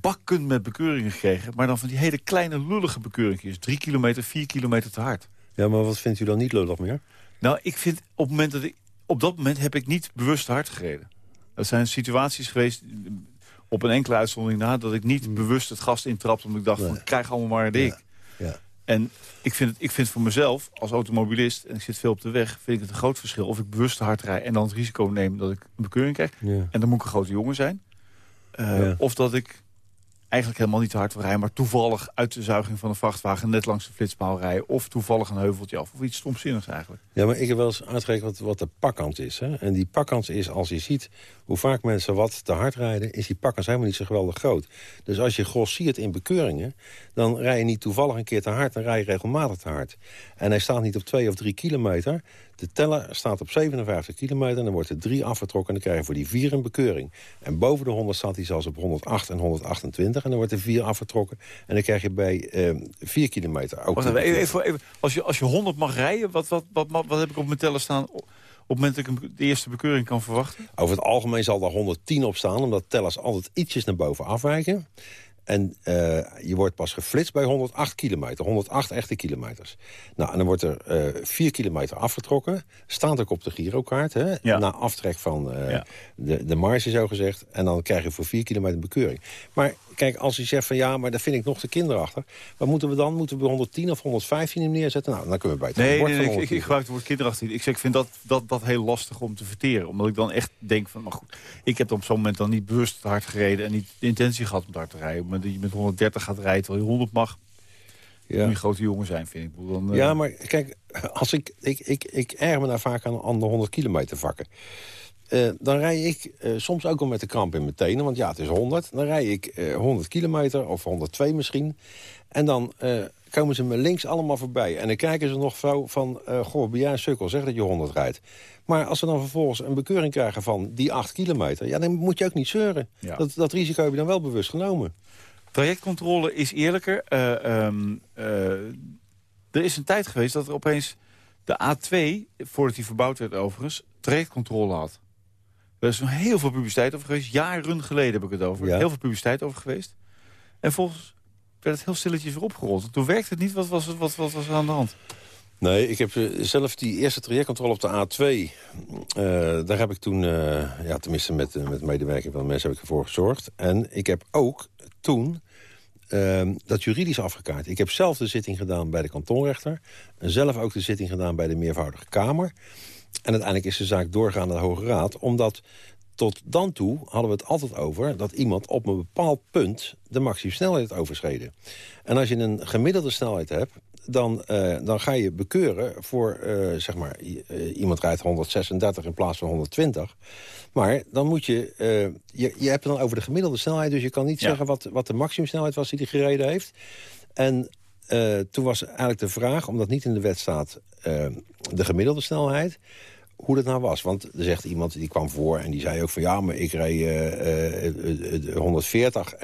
bakken met bekeuringen gekregen. Maar dan van die hele kleine lullige bekeuringjes. Drie kilometer, vier kilometer te hard. Ja, maar wat vindt u dan niet lullig meer? Nou, ik vind op, moment dat ik, op dat moment heb ik niet bewust hard gereden. Dat zijn situaties geweest op een enkele uitzondering na... dat ik niet hmm. bewust het gas intrapte omdat ik dacht... van, krijg allemaal maar dik. Ja. ja. En ik vind, het, ik vind voor mezelf, als automobilist... en ik zit veel op de weg, vind ik het een groot verschil... of ik bewust hard rijd en dan het risico neem dat ik een bekeuring krijg. Ja. En dan moet ik een grote jongen zijn. Of dat ik eigenlijk helemaal niet te hard rijden... maar toevallig uit de zuiging van een vrachtwagen net langs de flitspaal rijden... of toevallig een heuveltje af, of iets stomzinnigs eigenlijk. Ja, maar ik heb wel eens uitgerekend wat, de pakkans is. Hè? En die pakkans is, als je ziet hoe vaak mensen wat te hard rijden... is die pakkans helemaal niet zo geweldig groot. Dus als je grossiert in bekeuringen... dan rij je niet toevallig een keer te hard, dan rij je regelmatig te hard. En hij staat niet op 2 of 3 kilometer... De teller staat op 57 kilometer en dan wordt er 3 afgetrokken... en dan krijg je voor die 4 een bekeuring. En boven de 100 staat hij zelfs op 108 en 128 en dan wordt er 4 afgetrokken. En dan krijg je bij uh, 4 kilometer ook... Wacht even, even, even, als, je, als je 100 mag rijden, wat, wat, wat, wat, wat heb ik op mijn teller staan... op het moment dat ik de eerste bekeuring kan verwachten? Over het algemeen zal er 110 op staan... omdat tellers altijd ietsjes naar boven afwijken. En uh, je wordt pas geflitst bij 108 kilometer. 108 echte kilometers. Nou, en dan wordt er uh, eh, 4 kilometer afgetrokken. Staat ook op de girokaart. Hè, ja. Na aftrek van uh, ja. de, de marge, zo gezegd. En dan krijg je voor 4 kilometer bekeuring. Maar kijk, als je zegt van ja, maar daar vind ik nog te kinderachtig. Wat moeten we dan? Moeten we 110 of 115 hem neerzetten? Nou, dan kunnen we bij het nee, nee, nee ik, ik, gebruik het woord kinderachtig. Ik, zeg, ik vind dat, dat, dat heel lastig om te verteren. Omdat ik dan echt denk van, maar goed, ik heb op zo'n moment dan niet bewust hard gereden... en niet de intentie gehad om hard te rijden. Maar dat je met 130 gaat rijden terwijl je 100 mag... Ja. Moet je grote jongen zijn, vind ik. Dan, uh... Ja, maar kijk, als ik, ik, ik, ik erg me daar vaak aan, aan de 100 kilometer vakken. Uh, dan rij ik uh, soms ook al met de kramp in mijn tenen. Want ja, het is 100. Dan rij ik uh, 100 kilometer of 102 misschien. En dan komen ze me links allemaal voorbij. En dan kijken ze nog zo van... goh, ben jij een sukkel, zeg dat je 100 rijdt. Maar als ze dan vervolgens een bekeuring krijgen van die 8 kilometer... ja, dan moet je ook niet zeuren. Ja. Dat, dat risico heb je dan wel bewust genomen. Trajectcontrole is eerlijker. Um, er is een tijd geweest dat er opeens de A2... voordat die verbouwd werd overigens, trajectcontrole had. Er is nog heel veel publiciteit over geweest. Jaren geleden heb ik het over. Heel veel publiciteit over geweest. En volgens werd het heel stilletjes weer opgerold. Toen werkte het niet. Wat was, het, wat, wat was er aan de hand? Nee, ik heb eh, zelf die eerste trajectcontrole op de A2... Uh, eh, daar heb ik toen, uh, ja, tenminste met, met medewerking van de mensen... heb ik ervoor gezorgd. En ik heb ook toen uh, dat juridisch afgekaart. Ik heb zelf de zitting gedaan bij de kantonrechter... en zelf ook de zitting gedaan bij de meervoudige kamer... En uiteindelijk is de zaak doorgaan naar de Hoge Raad. Omdat tot dan toe hadden we het altijd over dat iemand op een bepaald punt de maximumsnelheid overschreden. En als je een gemiddelde snelheid hebt, dan, uh, dan ga je bekeuren voor, uh, zeg maar, uh, iemand rijdt 136 in plaats van 120. Maar dan moet je, je, je hebt het dan over de gemiddelde snelheid, dus je kan niet ja. zeggen wat, wat de maximumsnelheid was die hij gereden heeft. En toen was eigenlijk de vraag, omdat niet in de wet staat de gemiddelde snelheid hoe dat nou was. Want er zegt iemand, die kwam voor en die zei ook van... ja, maar ik reed uh, uh, 140.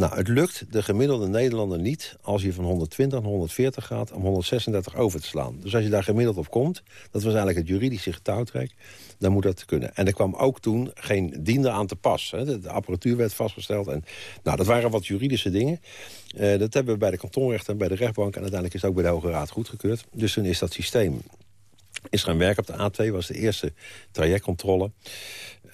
Nou, het lukt de gemiddelde Nederlander niet... als je van 120 naar 140 gaat om 136 over te slaan. Dus als je daar gemiddeld op komt... dat was eigenlijk het juridische getouwtrek... dan moet dat kunnen. En er kwam ook toen geen diender aan te pas. Hè. De, apparatuur werd vastgesteld. En, nou, dat waren wat juridische dingen. Uh, dat hebben we bij de kantonrechter en bij de rechtbank... en uiteindelijk is het ook bij de Hoge Raad goedgekeurd. Dus toen is dat systeem is gaan werken op de A2. was de eerste trajectcontrole.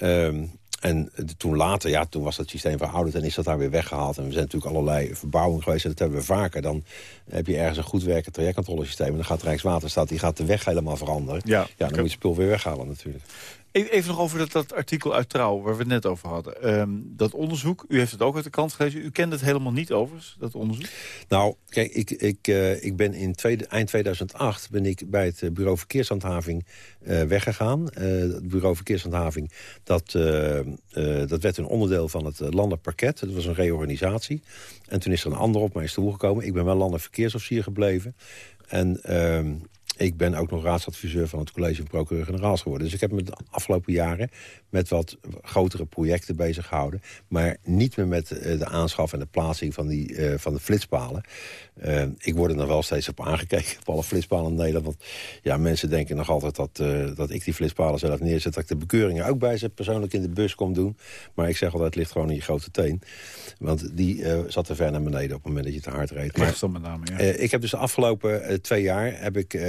Um, en toen later, ja, toen was dat systeem verouderd en is dat daar weer weggehaald. En we zijn natuurlijk allerlei verbouwingen geweest en dat hebben we vaker. Dan heb je ergens een goed werkend trajectcontrolesysteem... en dan gaat Rijkswaterstaat, die gaat de weg helemaal veranderen. Ja, ja dan moet je het spul weer weghalen natuurlijk. Even nog over dat, dat, artikel uit Trouw, waar we het net over hadden. Um, dat onderzoek, u heeft het ook uit de kant gelezen. U kent het helemaal niet overigens, dat onderzoek? Nou, kijk, ik, ik, uh, ik ben in tweede, eind 2008 ben ik bij het bureau verkeershandhaving uh, weggegaan. Het bureau verkeershandhaving, dat, dat werd een onderdeel van het landelijk parket. Dat was een reorganisatie. En toen is er een ander op mij stoel gekomen. Ik ben wel landelijk verkeersofficier gebleven. En ehm, ik ben ook nog raadsadviseur van het college van procureur-generaals geworden. Dus ik heb me de afgelopen jaren met wat grotere projecten bezig gehouden. Maar niet meer met uh, de aanschaf en de plaatsing van, die, uh, van de flitspalen. Uh, ik word er nog wel steeds op aangekeken op alle flitspalen in Nederland. Want ja, mensen denken nog altijd dat, dat ik die flitspalen zelf neerzet. Dat ik de bekeuringen ook bij ze persoonlijk in de bus kom doen. Maar ik zeg altijd, het ligt gewoon in je grote teen. Want die zat te ver naar beneden op het moment dat je te hard reed. Maar, met name, ja. ik heb dus de afgelopen twee jaar heb ik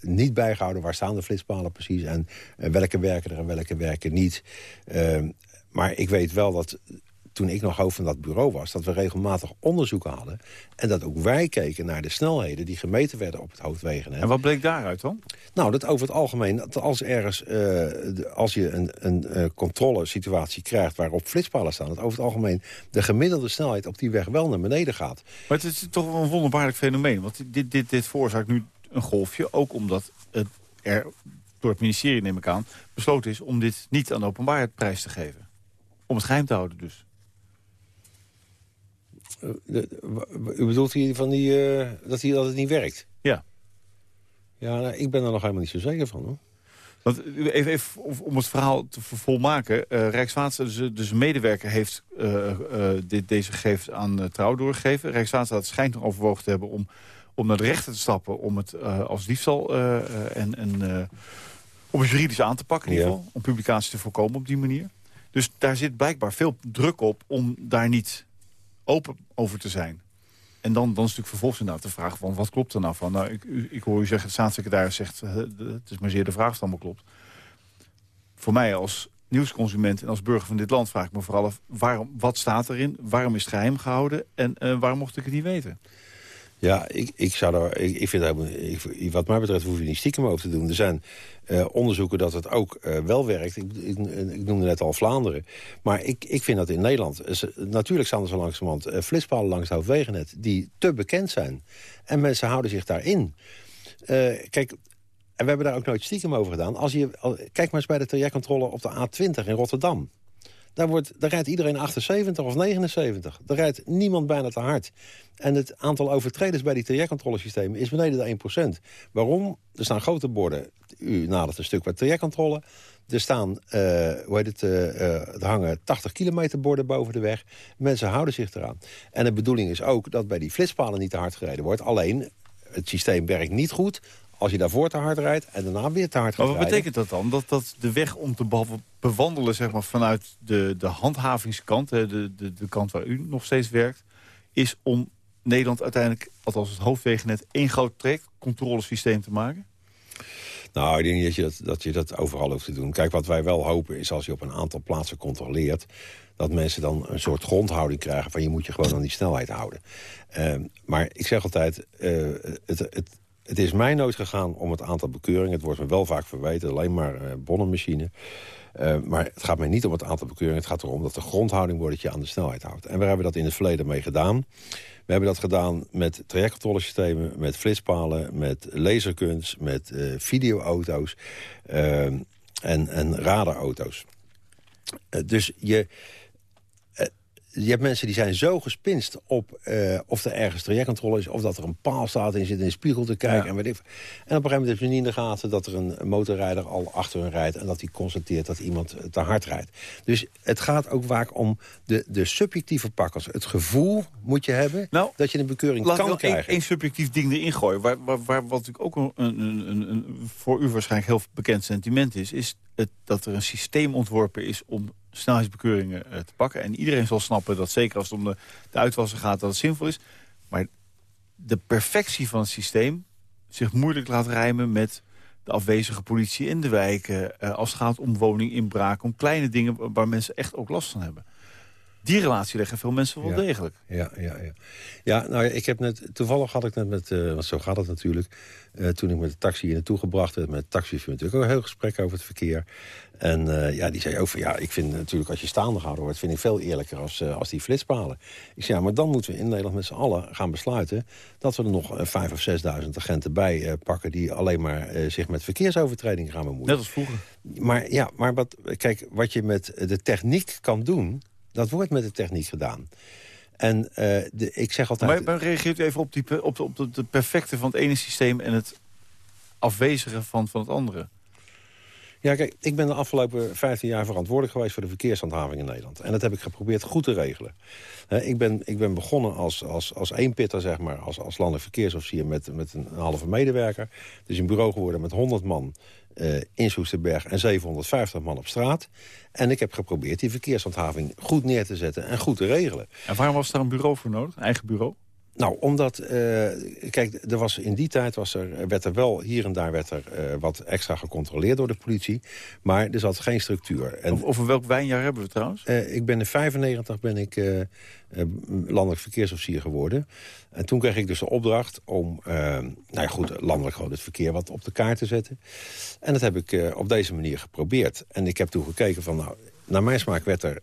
niet bijgehouden waar staan de flitspalen precies... en welke werken er en welke werken niet. Uh, maar ik weet wel dat toen ik nog hoofd van dat bureau was... dat we regelmatig onderzoeken hadden. En dat ook wij keken naar de snelheden die gemeten werden op het hoofdwegennet. En wat bleek daaruit dan? Nou, dat over het algemeen, dat als, ergens, uh, als je een, een uh, controlesituatie krijgt... waarop flitspalen staan, dat over het algemeen de gemiddelde snelheid op die weg wel naar beneden gaat. Maar het is toch wel een wonderbaarlijk fenomeen. Want dit, dit, dit veroorzaakt nu een golfje, ook omdat het er door het ministerie, neem ik aan, besloten is om dit niet aan de openbaarheid prijs te geven. Om het geheim te houden dus. Uh, u bedoelt hier van die, uh, dat, hier, dat het niet werkt? Ja. Ja, nou, ik ben er nog helemaal niet zo zeker van. Hoor. Want even, even om het verhaal te volmaken. Uh, Rijkswaterstaat, dus, dus een medewerker, heeft uh, dit, deze gegevens aan Trouw doorgegeven. Rijkswaterstaat schijnt nog overwogen te hebben om, om naar de rechter te stappen... om het als diefstal en, en om het juridisch aan te pakken in ieder geval. Om publicatie te voorkomen op die manier. Dus daar zit blijkbaar veel druk op om daar niet open over te zijn. En dan, dan is natuurlijk vervolgens inderdaad de vraag van wat klopt er nou van? Nou, ik, ik hoor u zeggen, de staatssecretaris zegt, uh, het is maar zeer de vraag of het allemaal klopt. Voor mij als nieuwsconsument en als burger van dit land vraag ik me vooral af, waarom, wat staat erin? Waarom is het geheim gehouden? En uh, waarom mocht ik het niet weten? Ja, ik, ik zou daar, ik, vind dat, ik, wat mij betreft hoef je niet stiekem over te doen. Er zijn uh, onderzoeken dat het ook uh, wel werkt. Ik, ik, ik, noemde net al Vlaanderen. Maar ik, ik vind dat in Nederland... Is, natuurlijk staan er zo langzamerhand uh, flitspalen langs het hoofdwegennet... die te bekend zijn. En mensen houden zich daarin. kijk, en we hebben daar ook nooit stiekem over gedaan. Als je, kijk maar eens bij de trajectcontrole op de A20 in Rotterdam. Daar, wordt, daar rijdt iedereen 78 of 79. Daar rijdt niemand bijna te hard. En het aantal overtreders bij die trajectcontrolesystemen is beneden de 1%. Waarom? Er staan grote borden. U nadert een stuk bij trajectcontrole. Er staan, uh, hoe heet het, uh, er hangen 80 kilometer borden boven de weg. Mensen houden zich eraan. En de bedoeling is ook dat bij die flitspalen niet te hard gereden wordt. Alleen, het systeem werkt niet goed als je daarvoor te hard rijdt en daarna weer te hard gaat Maar wat betekent dat dan? Dat, dat de weg om te bewandelen zeg maar, vanuit de, de handhavingskant... De, de, de kant waar u nog steeds werkt... is om Nederland uiteindelijk, althans het hoofdwegennet... één groot trajectcontrolesysteem te maken? Nou, ik denk niet dat je dat, dat je dat overal hoeft te doen. Kijk, wat wij wel hopen is als je op een aantal plaatsen controleert... dat mensen dan een soort grondhouding krijgen... van je moet je gewoon aan die snelheid houden. Uh, maar ik zeg altijd, uh, het, het, het is mij nooit gegaan om het aantal bekeuringen. Het wordt me wel vaak verweten, alleen maar uh, bonnenmachine. Uh, maar het gaat mij niet om het aantal bekeuringen. Het gaat erom dat de grondhouding wordt dat je aan de snelheid houdt. En we hebben dat in het verleden mee gedaan. We hebben dat gedaan met trajectcontrolesystemen, met flitspalen... met laserkunst, met uh, videoauto's en, en radarauto's. dus je je hebt mensen die zijn zo gespinst op uh, of er ergens trajectcontrole is... of dat er een paal staat en zit in de spiegel te kijken. En, weet ik. en op een gegeven moment heb je niet in de gaten... dat er een motorrijder al achter hun rijdt... en dat hij constateert dat iemand te hard rijdt. Dus het gaat ook vaak om de, de subjectieve pakkers. Het gevoel moet je hebben nou, dat je een bekeuring kan krijgen. Laat één subjectief ding erin gooien. Waar, waar, waar, wat natuurlijk ook een, een, een, een, voor u waarschijnlijk heel bekend sentiment is... is het, dat er een systeem ontworpen is om snelheidsbekeuringen uh, te pakken. En iedereen zal snappen dat zeker als het om de, uitwassen gaat... dat het zinvol is. Maar de perfectie van het systeem zich moeilijk laat rijmen met de afwezige politie in de wijken. Uh, als het gaat om woninginbraak, om kleine dingen waar mensen echt ook last van hebben. Die relatie leggen veel mensen wel degelijk. Ja, ja, ja. ja, nou ja, ik heb net, toevallig had ik net met, uh, want zo gaat het natuurlijk... Uh, toen ik met de taxi hier naartoe gebracht werd, met de taxichauffeur natuurlijk ook een heel gesprek over het verkeer. En uh, ja, die zei ook van ja, ik vind natuurlijk als je staande gehouden wordt, vind ik veel eerlijker als, als die flitspalen. Ik zei ja, maar dan moeten we in Nederland met z'n allen gaan besluiten dat we er nog vijf of zesduizend agenten bij pakken die alleen maar zich met verkeersovertredingen gaan bemoeien. Net als vroeger. Maar ja, maar wat, kijk, wat je met de techniek kan doen, dat wordt met de techniek gedaan. En uh, de, ik zeg altijd... Maar, maar reageert u even op, die, op, de, op de, perfecte van het ene systeem... en het afwezige van, van het andere? Ja, kijk, ik ben de afgelopen 15 jaar verantwoordelijk geweest... voor de verkeershandhaving in Nederland. En dat heb ik geprobeerd goed te regelen. ik, ben, ik ben begonnen als, als, als eenpitter, zeg maar, als, als landelijk verkeersofficier... Met, met een halve medewerker. Dus een bureau geworden met 100 man uh, in Soesterberg en 750 man op straat. En ik heb geprobeerd die verkeershandhaving goed neer te zetten en goed te regelen. En waarom was daar een bureau voor nodig, eigen bureau? Nou, omdat, uh, kijk, er was in die tijd was er, werd er wel, hier en daar werd er uh, wat extra gecontroleerd door de politie. Maar er zat geen structuur. En, over welk wijnjaar hebben we trouwens? Uh, ik ben in 95 ben ik landelijk verkeersofficier geworden. En toen kreeg ik dus de opdracht om, nou ja goed, landelijk gewoon het verkeer wat op de kaart te zetten. En dat heb ik op deze manier geprobeerd. En ik heb toen gekeken van, nou, naar mijn smaak werd er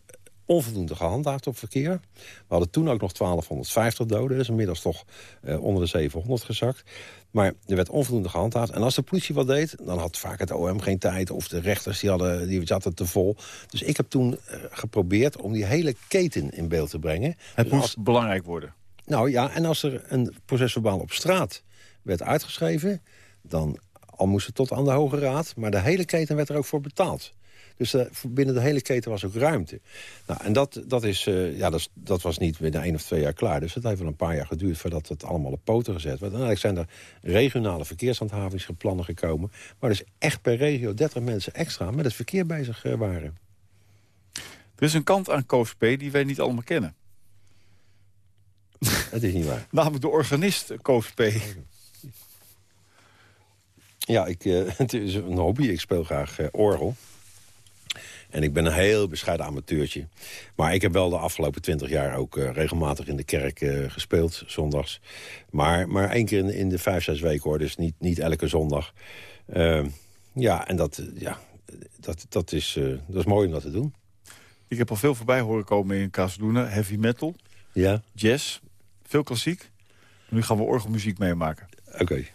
onvoldoende gehandhaafd op verkeer. We hadden toen ook nog 1250 doden. Dat is inmiddels toch uh, onder de 700 gezakt. Maar er werd onvoldoende gehandhaafd. En als de politie wat deed, dan had vaak het OM geen tijd... of de rechters die hadden, die zaten te vol. Dus ik heb toen uh, geprobeerd om die hele keten in beeld te brengen. Het dus moest als, belangrijk worden. Nou ja, en als er een procesverbaal op straat werd uitgeschreven... dan al moest het tot aan de Hoge Raad... maar de hele keten werd er ook voor betaald. Dus uh, binnen de hele keten was ook ruimte. Nou, en dat, dat, is, uh, ja, dat, dat, was niet binnen één of twee jaar klaar. Dus het heeft wel een paar jaar geduurd voordat het allemaal op poten gezet werd. En eigenlijk zijn er regionale verkeershandhavingsplannen gekomen... waar dus echt per regio 30 mensen extra met het verkeer bezig uh, waren. Er is een kant aan COSP die wij niet allemaal kennen. Het is niet waar. Namelijk de organist COSP. Ja, ik, het is een hobby. Ik speel graag orgel. En ik ben een heel bescheiden amateurtje. Maar ik heb wel de afgelopen twintig jaar ook uh, regelmatig in de kerk uh, gespeeld, zondags. Maar, maar één keer in, in, de vijf, zes weken hoor, dus niet, niet elke zondag. Uh, ja, en dat, ja, dat, dat, is, dat is mooi om dat te doen. Ik heb al veel voorbij horen komen in Casaluna. Heavy metal, ja. jazz, veel klassiek. Nu gaan we orgelmuziek meemaken. Oké. Okay.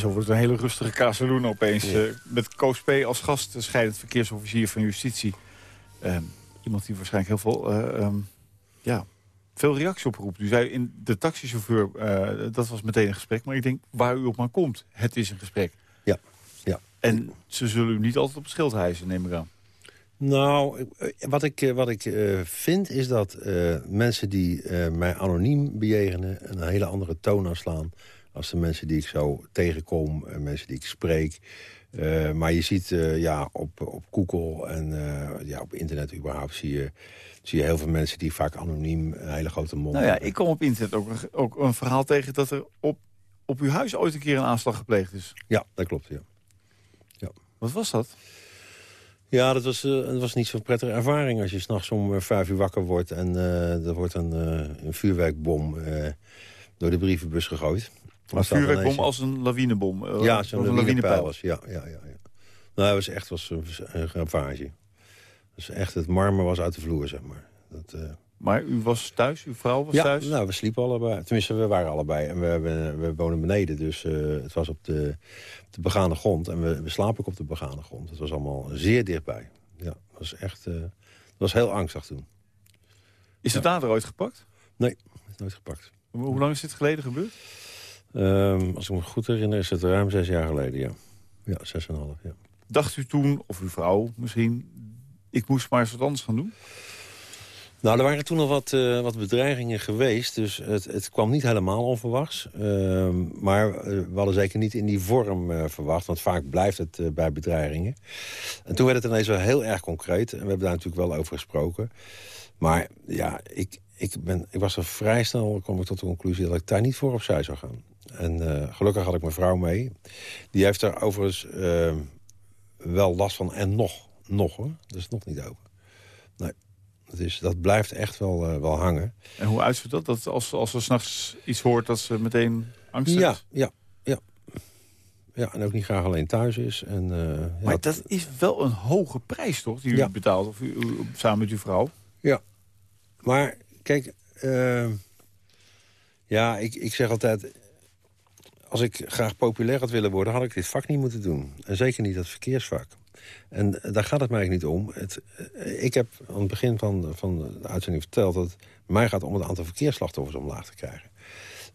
Zo wordt het een hele rustige Casaluna opeens. Ja. met Koos P. als gast, scheidend verkeersofficier van justitie. Ehm, iemand die waarschijnlijk heel veel, ehm, ja, veel reactie oproept. U zei in de taxichauffeur, dat was meteen een gesprek. Maar ik denk, waar u op maar komt, het is een gesprek. Ja, ja. En ze zullen u niet altijd op het schild hijsen, neem ik aan. Nou, wat ik, wat ik vind is dat mensen die mij anoniem bejegenen... een hele andere toon aanslaan als de mensen die ik zo tegenkom, en mensen die ik spreek. Uh, maar je ziet uh, ja, op, op Google en uh, ja, op internet überhaupt zie je, zie je heel veel mensen die vaak anoniem een hele grote mond Nou ja, hebben. ik kom op internet ook, ook een verhaal tegen dat er op, op uw huis ooit een keer een aanslag gepleegd is. Ja, dat klopt, ja. ja. Wat was dat? Ja, dat was, dat was niet zo'n prettige ervaring als je s'nachts om vijf uur wakker wordt... en er wordt een, een vuurwerkbom door de brievenbus gegooid. Een vuurwerkbom als een lawinebom? Uh, ja, zo'n lawinepijl was. Ja, ja, ja, ja. Nou, het was echt was een, een ravage. Dus echt, het marmer was uit de vloer, zeg maar. Dat, uh... Maar u was thuis? Uw vrouw was ja, thuis? nou, we sliepen allebei. Tenminste, we waren allebei. En we, we, we wonen beneden, dus uh, het was op de, op de begane grond. En we, we slapen ook op de begane grond. Het was allemaal zeer dichtbij. Ja, het was echt... het was heel angstig toen. Is de ja. dader ooit gepakt? Nee, is nooit gepakt. Hoe lang is dit geleden gebeurd? Um, als ik me goed herinner is het ruim zes jaar geleden, ja. Ja, zes en een half, ja. Dacht u toen, of uw vrouw misschien, ik moest maar eens wat anders gaan doen? Nou, er waren toen al wat, uh, wat bedreigingen geweest. Dus het, het kwam niet helemaal onverwachts. Uh, maar uh, we hadden zeker niet in die vorm uh, verwacht. Want vaak blijft het bij bedreigingen. En toen werd het ineens wel heel erg concreet. En we hebben daar natuurlijk wel over gesproken. Maar ja, ik, ik, ben, ik was er vrij snel, kwam ik tot de conclusie... dat ik daar niet voor opzij zou gaan. En uh, gelukkig had ik mijn vrouw mee. Die heeft er overigens uh, wel last van. En nog, nog hoor. Dat is nog niet over. Nee, dat, is, dat blijft echt wel, uh, wel hangen. En hoe uitziet dat? dat als, als ze s'nachts iets hoort, dat ze meteen angst ja, heeft? Ja, ja. Ja, en ook niet graag alleen thuis is. En, maar ja, dat is wel een hoge prijs, toch? Die u Ja. betaalt, of u, u- samen met uw vrouw? Ja, maar kijk, eh, ja, ik, ik zeg altijd... als ik graag populair had willen worden, had ik dit vak niet moeten doen. En zeker niet het verkeersvak. En daar gaat het mij eigenlijk niet om. Het, eh, ik heb aan het begin van, van de uitzending verteld... dat het mij gaat om het aantal verkeersslachtoffers omlaag te krijgen.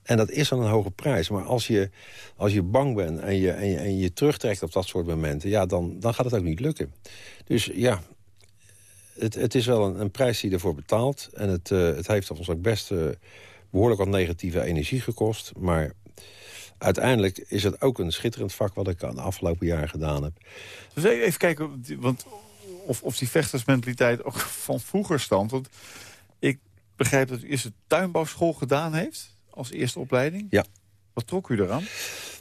En dat is dan een hoge prijs. Maar als je, als je bang bent en je, en, je, en je terugtrekt op dat soort momenten... Ja, dan, dan gaat het ook niet lukken. Dus ja, het, het is wel een, een prijs die je ervoor betaalt. En het, eh, het heeft ons ook best eh, behoorlijk wat negatieve energie gekost. Maar uiteindelijk is het ook een schitterend vak... wat ik aan de afgelopen jaren gedaan heb. Dus even kijken want of, of die vechtersmentaliteit ook van vroeger stamt. Want ik begrijp dat u eerst de tuinbouwschool gedaan heeft als eerste opleiding. Ja. Wat trok u eraan?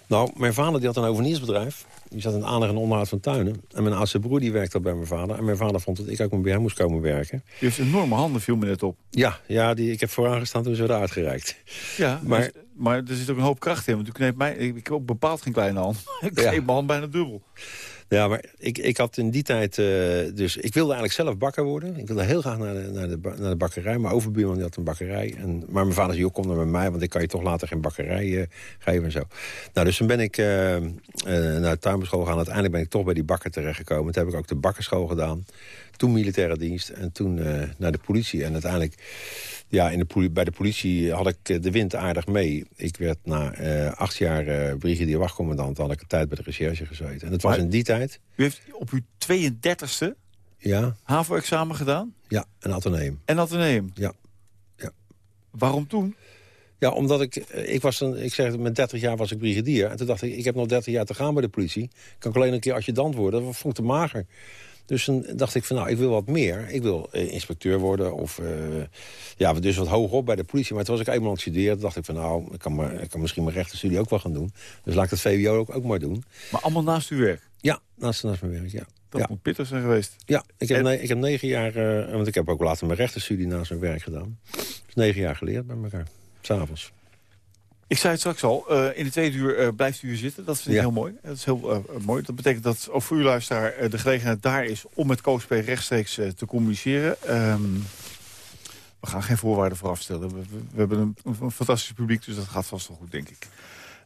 Nou, mijn vader die had een overniersbedrijf. Die zat in het aanleg en onderhoud van tuinen. En mijn oudste broer die werkte bij mijn vader. En mijn vader vond dat ik ook bij hem moest komen werken. U heeft enorme handen, viel me net op. Ja, ja die, ik heb vooraan gestaan toen ze werden uitgereikt. Ja, Maar- maar, maar er zit ook een hoop kracht in. Want u kneept mij, ik, ik heb ook bepaald geen kleine hand. ik Ja. kneep mijn hand bijna dubbel. Ja, maar ik, ik had in die tijd... eh, dus ik wilde eigenlijk zelf bakker worden. Ik wilde heel graag naar de, naar de, naar de bakkerij. Mijn overbuurman had een bakkerij. En, maar mijn vader zei, joh, kom dan met mij... want ik kan je toch later geen bakkerij eh, geven en zo. Nou, dus toen ben ik eh, naar de tuinbouwschool gegaan. Uiteindelijk ben ik toch bij die bakker terechtgekomen. Toen heb ik ook de bakkerschool gedaan. Toen militaire dienst en toen eh, naar de politie. En uiteindelijk, ja, in de bij de politie had ik eh, de wind aardig mee. Ik werd na eh, acht jaar eh brigadier wachtcommandant... had ik een tijd bij de recherche gezeten. En het was in die tijd... U heeft op uw 32e Ja, HAVO-examen gedaan ja, een ateneum. en Atheneum. Ja. Ja. Waarom toen? Ja, omdat ik, ik was een, ik zeg, met 30 jaar was ik brigadier. En toen dacht ik, ik heb nog 30 jaar te gaan bij de politie. Kan ik alleen een keer adjudant worden? Dat vond ik te mager. Dus toen dacht ik van, nou, ik wil wat meer. Ik wil eh, inspecteur worden of, eh, ja, dus wat hoger op bij de politie. Maar toen was ik eenmaal aan het studeren. Dacht ik van, nou, ik kan, maar, ik kan misschien mijn rechtenstudie ook wel gaan doen. Dus laat ik het VWO ook, ook maar doen. Maar allemaal naast uw werk. Ja, naast, naast mijn werk, ja. Dat Ja. moet pittig zijn geweest. Ja, ik heb, En- ne- ik heb negen jaar, eh, want ik heb ook later mijn rechtenstudie naast mijn werk gedaan. Dus negen jaar geleerd bij elkaar, s'avonds. Ik zei het straks al, eh, in de tweede uur eh, blijft u hier zitten. Dat vind ik Ja. heel mooi. Dat is heel eh, mooi. Dat betekent dat ook voor u luisteraar de gelegenheid daar is... om met P. rechtstreeks te communiceren. Ehm, we gaan geen voorwaarden vooraf stellen. We, we- we hebben een, een fantastisch publiek, dus dat gaat vast wel goed, denk ik.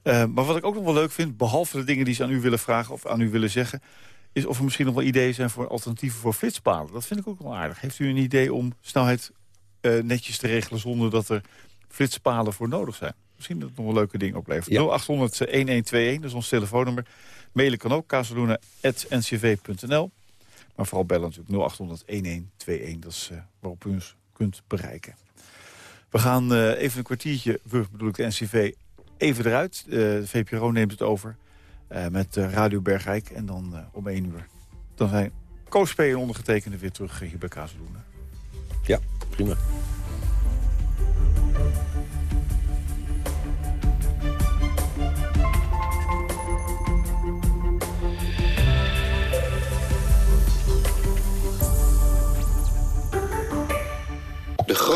Maar wat ik ook nog wel leuk vind, behalve de dingen die ze aan u willen vragen... of aan u willen zeggen, is of er misschien nog wel ideeën zijn voor alternatieven voor flitspalen. Dat vind ik ook wel aardig. Heeft u een idee om snelheid netjes te regelen zonder dat er flitspalen voor nodig zijn? Misschien dat het nog wel leuke dingen oplevert. Ja. 0800-1121, dat is ons telefoonnummer. Mailen kan ook, kazeluna.ncv.nl. Maar vooral bellen natuurlijk 0800-1121, dat is uh, waarop u ons kunt bereiken. We gaan uh, even een kwartiertje, we bedoel ik de NCV, even eruit. Uh, de VPRO neemt het over met Radio Bergijk. En dan om 1 uur. Dan zijn Koos en ondergetekende weer terug hier bij Kazeluna. Ja, prima.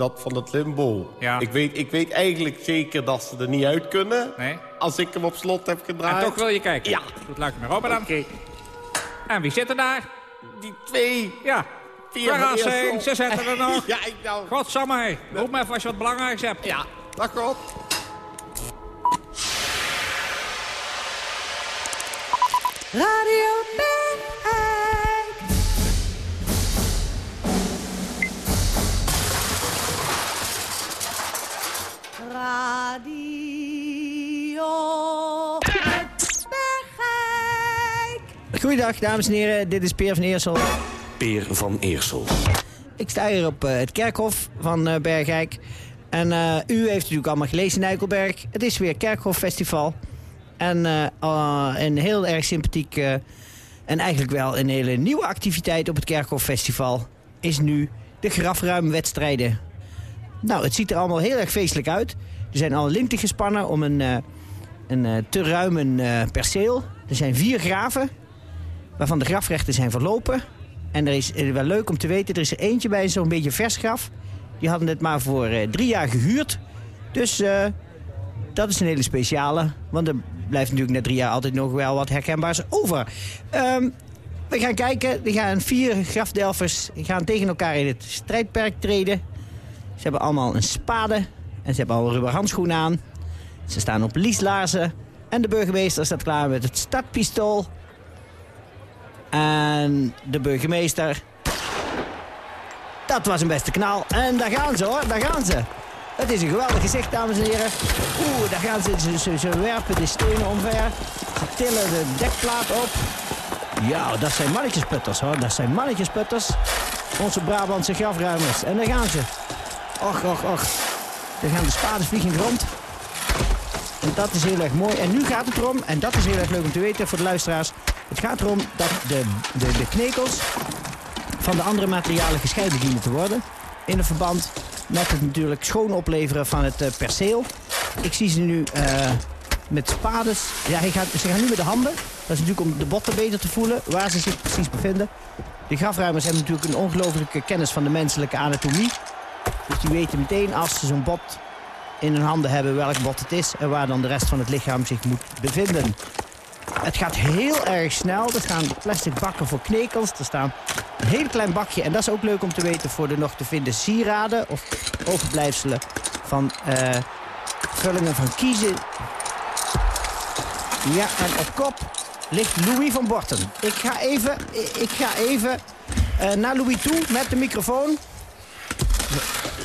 dat van het limbo. Ja. Ik, weet, ik weet eigenlijk zeker dat ze er niet uit kunnen. Nee. Als ik hem op slot heb gedraaid. En toch wil je kijken? Ja. Goed, laat ik maar open dan. En wie zit er daar? Die twee. Ja. Vier Verrassing, ze zetten er nog. ja, ik nou. Godsamme, roep me even als je wat belangrijks hebt. Ja, dag God. Radio. Radio Bergijk. Goeiedag, dames en heren. Dit is Peer van Eersel. Peer van Eersel. Ik sta hier op uh, het kerkhof van uh, Bergijk. En uh, u heeft natuurlijk allemaal gelezen in Eikelberg. Het is weer Kerkhoffestival. En een heel erg sympathiek... en eigenlijk wel een hele nieuwe activiteit op het Kerkhoffestival... is nu de grafruimwedstrijden. Nou, het ziet er allemaal heel erg feestelijk uit. Er zijn al linten gespannen om een, een te ruim een, perceel. Er zijn vier graven, waarvan de grafrechten zijn verlopen... En er is wel leuk om te weten, er is er eentje bij zo'n beetje vers graf. Die hadden het maar voor drie jaar gehuurd. Dus dat is een hele speciale. Want er blijft natuurlijk na drie jaar altijd nog wel wat herkenbaars over. Um, we gaan kijken. Er gaan vier grafdelvers gaan tegen elkaar in het strijdperk treden. Ze hebben allemaal een spade. En ze hebben al rubber handschoenen aan. Ze staan op lieslaarzen. En de burgemeester staat klaar met het startpistool. En de burgemeester. Dat was een beste knal. En daar gaan ze hoor, daar gaan ze. Het is een geweldig gezicht, dames en heren. Oeh, daar gaan ze. Ze, ze, ze werpen de stenen omver. Ze tillen de dekplaat op. Ja, dat zijn mannetjesputters hoor. Dat zijn mannetjesputters. Onze Brabantse grafruimers. En daar gaan ze. Och, och, och. Daar gaan de spades vliegen rond. En dat is heel erg mooi. En nu gaat het erom, en dat is heel erg leuk om te weten voor de luisteraars... Het gaat erom dat de, de, de knekels van de andere materialen gescheiden dienen te worden. In een verband met het natuurlijk schoon opleveren van het uh, perceel. Ik zie ze nu uh, met spades. Ja, hij gaat, ze gaan nu met de handen. Dat is natuurlijk om de botten beter te voelen waar ze zich precies bevinden. De grafruimers hebben natuurlijk een ongelooflijke kennis van de menselijke anatomie. Dus die weten meteen als ze zo'n bot in hun handen hebben welk bot het is... en waar dan de rest van het lichaam zich moet bevinden. Het gaat heel erg snel. Er staan plastic bakken voor knekels. Er staan een heel klein bakje. En dat is ook leuk om te weten voor de nog te vinden sieraden... of overblijfselen van uh, vullingen van kiezen. Ja, en op kop ligt Louis van Borten. Ik ga even, ik ga even uh, naar Louis toe met de microfoon.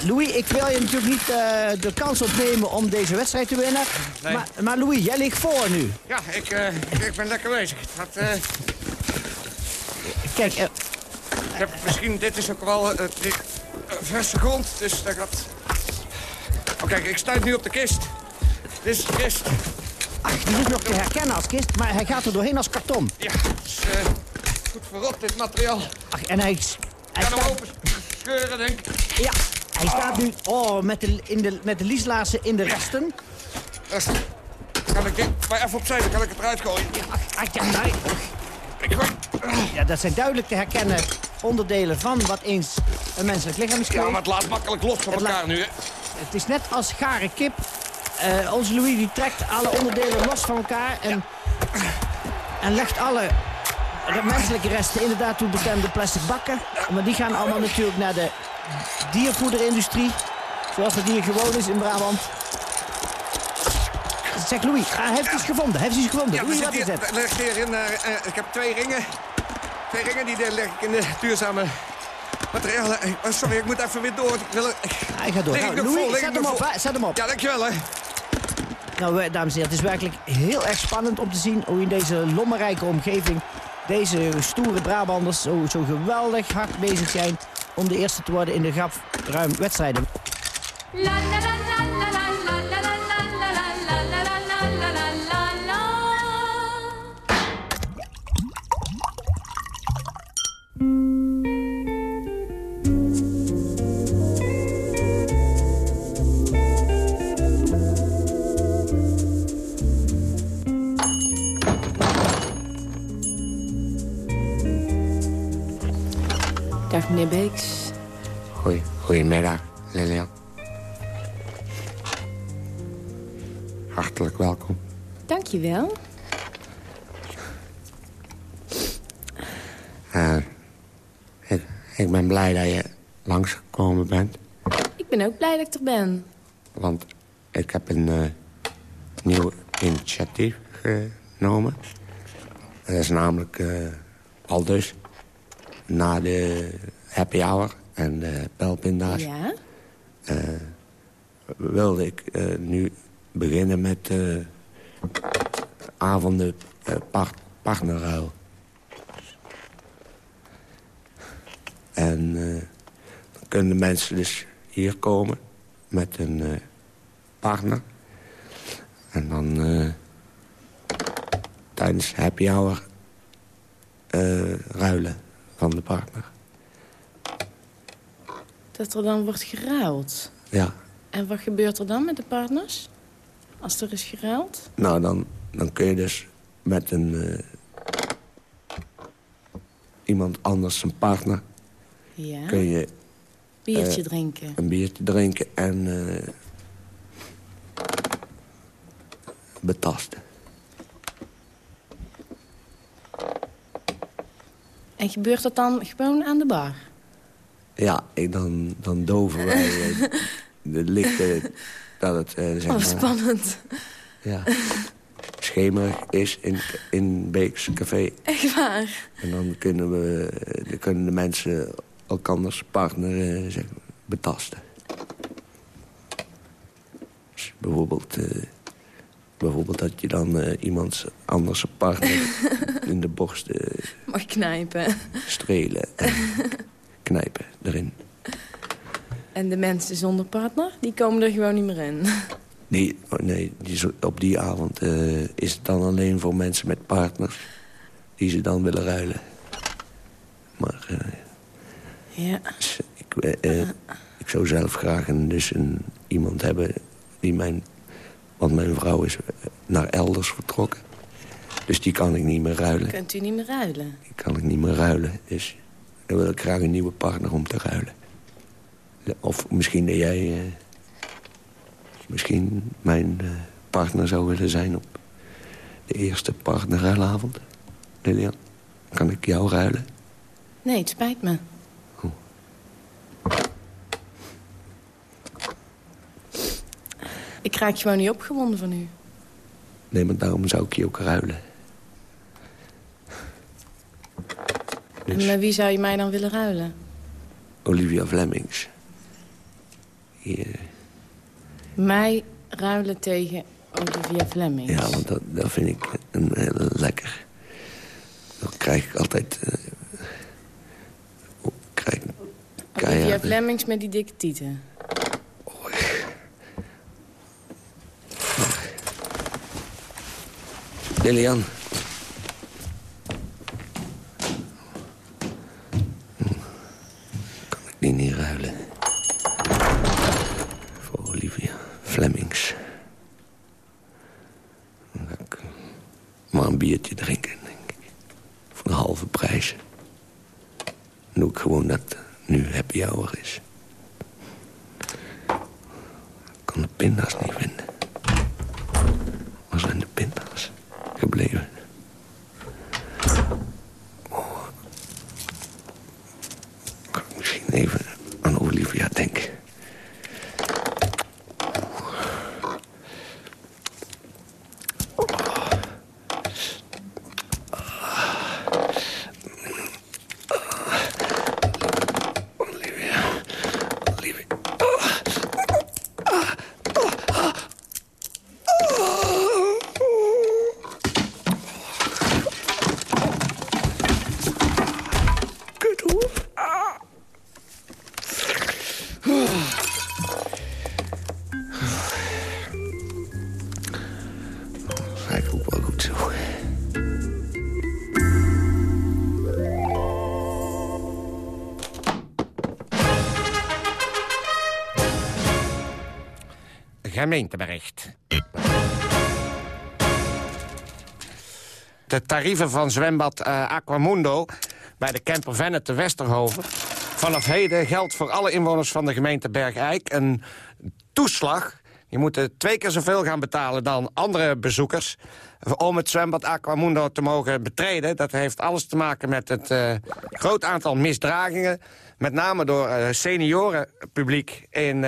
Louis, ik wil je natuurlijk niet uh, de kans ontnemen om deze wedstrijd te winnen. Nee. Maar, maar Louis, jij ligt voor nu. Ja, ik, uh, ik ben lekker bezig. Dat, uh... Kijk, ik heb, misschien, dit is ook wel dit, verse grond, dus dat gaat... Oh, kijk, ik stuit nu op de kist. Dit is de kist. Ach, die is nog te herkennen als kist, maar hij gaat er doorheen als karton. Ja, het is goed verrot, dit materiaal. Ach, en hij... hij kan hem open scheuren, denk ik. Ja, hij staat nu oh, met, de, in de, met de in de resten. kan ik dit maar even opzij, dan kan ik het eruit gooien. Ach, ja, nee. Ja, dat zijn duidelijk te herkennen onderdelen van wat eens een menselijk lichaam is Ja, maar het laat makkelijk los van elkaar nu, hè. Het is net als gare kip. Eh, onze Louis die trekt alle onderdelen los van elkaar en, en legt alle menselijke resten inderdaad toe bekende plastic bakken. Maar die gaan allemaal natuurlijk naar de diervoederindustrie. Zoals dat hier gewoon is in Brabant. Zeg Louis, ah, heeft hij iets gevonden? Heeft hij iets gevonden? Ja, Louis, we wat is zitten het? hier, leg hierin, eh, eh, ik heb twee ringen. Twee ringen, die leg ik in de duurzame materialen. Eh, oh, sorry, ik moet even weer door. Ik wil, Hij gaat door. Nou, Louis, vol, zet hem op, zet hem op. Ja, dankjewel, hè. Nou, eh, dames en heren, het is werkelijk heel erg spannend om te zien hoe in deze lommerrijke omgeving deze stoere Brabanders zo, zo geweldig hard bezig zijn om de eerste te worden in de grapruim wedstrijden. Dag meneer Beeks. Goedemiddag, Lilian. Hartelijk welkom. Dankjewel. Eh, ik, ik ben blij dat je langsgekomen bent. Ik ben ook blij dat ik er ben. Want ik heb een eh, nieuw initiatief genomen. Dat is namelijk al dus na de happy hour en de pijlpinda's... Ja? eh, wilde ik eh, nu beginnen met eh avonden eh, part partnerruil. En dan kunnen mensen dus hier komen met een partner. En dan tijdens happy hour ruilen van de partner. Dat er dan wordt geruild. Ja, En wat gebeurt er dan met de partners? Als er is geruild? nou dan, dan kun je dus met een... eh, iemand anders, een partner... Ja. kun je Biertje eh, drinken. een biertje drinken en eh, betasten. En gebeurt dat dan gewoon aan de bar? Ja, ik, dan, dan doven wij eh, de lichten dat het eh, zeg Oh, maar, spannend. ja, schemerig is in, in Beeks Café. Echt waar? En dan kunnen, we, dan kunnen de mensen elkanders partner eh, zeg, betasten. Dus bijvoorbeeld, eh, bijvoorbeeld dat je dan eh, iemands anders partner in de borst eh, Mag knijpen. strelen en knijpen erin. En de mensen zonder partner, die komen er gewoon niet meer in. Die, oh nee, op die avond eh, is het dan alleen voor mensen met partners... die ze dan willen ruilen. Maar Ja. s- ik, ik zou zelf graag een, dus een, iemand hebben die mijn... Want mijn vrouw is eh, naar elders vertrokken. Dus die kan ik niet meer ruilen. Kunt u niet meer ruilen? Die kan ik niet meer ruilen. Dus dan wil ik graag een nieuwe partner om te ruilen. Of misschien dat jij... eh, misschien mijn eh, partner zou willen zijn op de eerste partnerruilavond. Lilian, kan ik jou ruilen? Nee, het spijt me. Ik raak gewoon niet opgewonden van u. Nee, maar daarom zou ik je ook ruilen. En met wie zou je mij dan willen ruilen? Olivia Flemings. Hier, Mij ruilen tegen Olivia Fleming. ja, want dat, dat vind ik een heel lekker. Dan krijg ik altijd... eh, oh, krijg, Olivia Flemings met die dikke tieten. Lilian. Kan ik die niet ruilen? Voor Olivia Flemings. Dan ik maar een biertje drinken, denk ik. Voor een halve prijs. Dan doe ik gewoon dat nu happy hour is. Ik kan de pinda's niet vinden. Gemeentebericht. De tarieven van zwembad eh, Aquamundo bij de camper Venne te Westerhoven. Vanaf heden geldt voor alle inwoners van de gemeente Bergijk een toeslag. Je moet twee keer zoveel gaan betalen dan andere bezoekers... om het zwembad Aquamundo te mogen betreden. Dat heeft alles te maken met het eh, groot aantal misdragingen... met name door eh, seniorenpubliek in,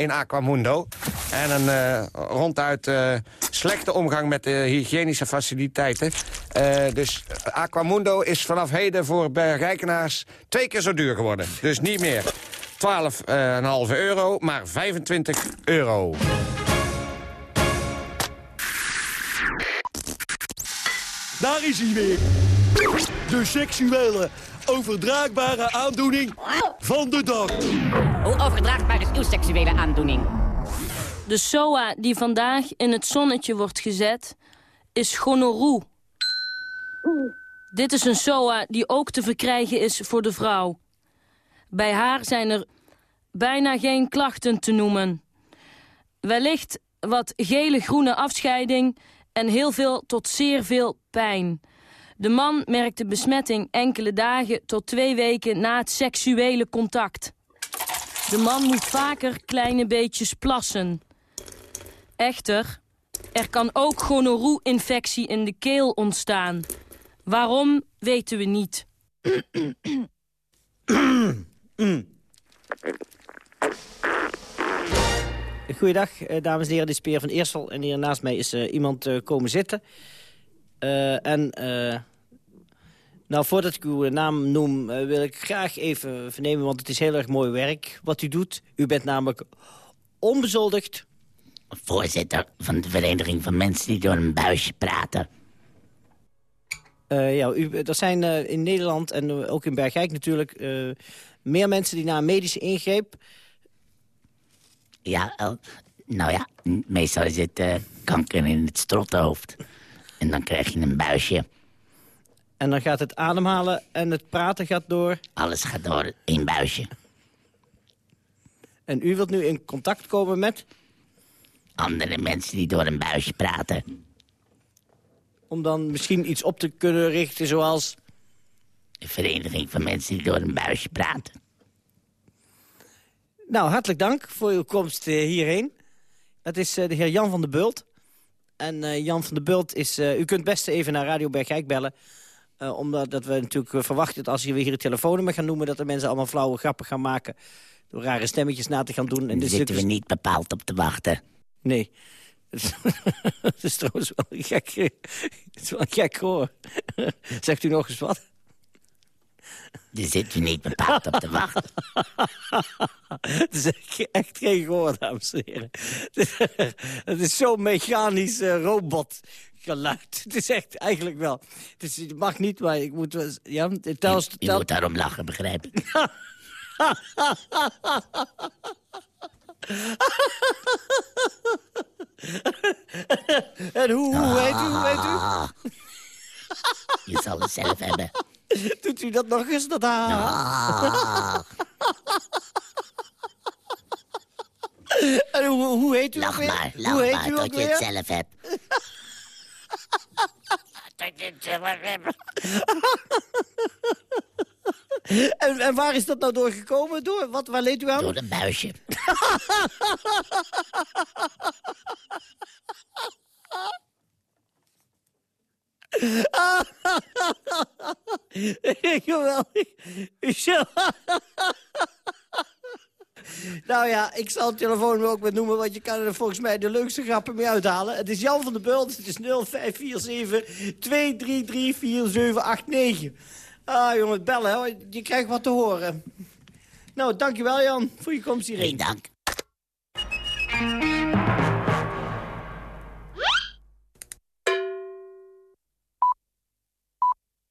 in Aquamundo. En een eh, ronduit eh, slechte omgang met de hygiënische faciliteiten. Eh, dus Aquamundo is vanaf heden voor bergrijkenaars twee keer zo duur geworden. Dus niet meer 12,5 euro, maar 25 euro. Daar is hij weer. De seksuele overdraagbare aandoening van de dag. Hoe overdraagbaar is uw seksuele aandoening? De SOA die vandaag in het zonnetje wordt gezet, is gonorroe. Dit is een SOA die ook te verkrijgen is voor de vrouw. Bij haar zijn er bijna geen klachten te noemen. Wellicht wat gele-groene afscheiding en heel veel tot zeer veel pijn. De man merkt de besmetting enkele dagen tot twee weken na het seksuele contact. De man moet vaker kleine beetjes plassen. Echter, er kan ook gonorroe-infectie in de keel ontstaan. Waarom, weten we niet. Goeiedag, eh, dames en heren. Dit is Peer van Eersel. En hier naast mij is eh, iemand eh, komen zitten. Eh, en eh, nou, voordat ik uw naam noem, eh, wil ik graag even vernemen... want het is heel erg mooi werk wat u doet. U bent namelijk onbezoldigd. Voorzitter van de Vereniging van Mensen die door een buisje praten. Ja, u, er zijn in Nederland en ook in Bergijk natuurlijk... meer mensen die na een medische ingreep... Ja, nou ja, meestal is het kanker in het strottenhoofd. En dan krijg je een buisje. en dan gaat het ademhalen en het praten gaat door... Alles gaat door één buisje. En u wilt nu in contact komen met... Andere mensen die door een buisje praten. om dan misschien iets op te kunnen richten zoals... De Vereniging van Mensen die door een buisje praten. Nou, hartelijk dank voor uw komst eh, hierheen. Dat is eh, de heer Jan van der Bult. En eh, Jan van der Bult is... eh, u kunt best even naar Radio Bergijk bellen. eh, omdat dat we natuurlijk verwachten dat als je weer hier het telefoonnummer gaan noemen... dat de mensen allemaal flauwe grappen gaan maken... door rare stemmetjes na te gaan doen. En Daar is zitten we natuurlijk- niet bepaald op te wachten. Nee. dat is trouwens wel een gek, het is wel een gek hoor. Zegt u nog eens wat? Daar zitten we niet bepaald op te wachten. Het is echt- geen gehoor, dames en heren. Het is zo'n mechanisch eh, robotgeluid. Het is echt eigenlijk wel. Het, is, het mag niet, maar ik moet... wel- Ja, tel eens... Je tel- moet daarom lachen, begrijp ik. en hoe, hoe heet u? Hoe heet u? Je zal het zelf hebben. Doet u dat nog eens? Dat. En hoe, hoe heet u Lach ook maar, lach hoe heet maar u tot ook je het zelf hebt. Tot je het zelf hebben. En, en waar is dat nou door gekomen? Door, wat, waar leed u aan? Door een buisje. Nou ja, ik zal het telefoon ook maar noemen, want je kan er volgens mij de leukste grappen mee uithalen. Het is Jan van der Bult, het is 0547-233-4789. Ah jongen, bellen hoor, je krijgt wat te horen. Nou, dankjewel Jan, voor je komst hierheen. dank.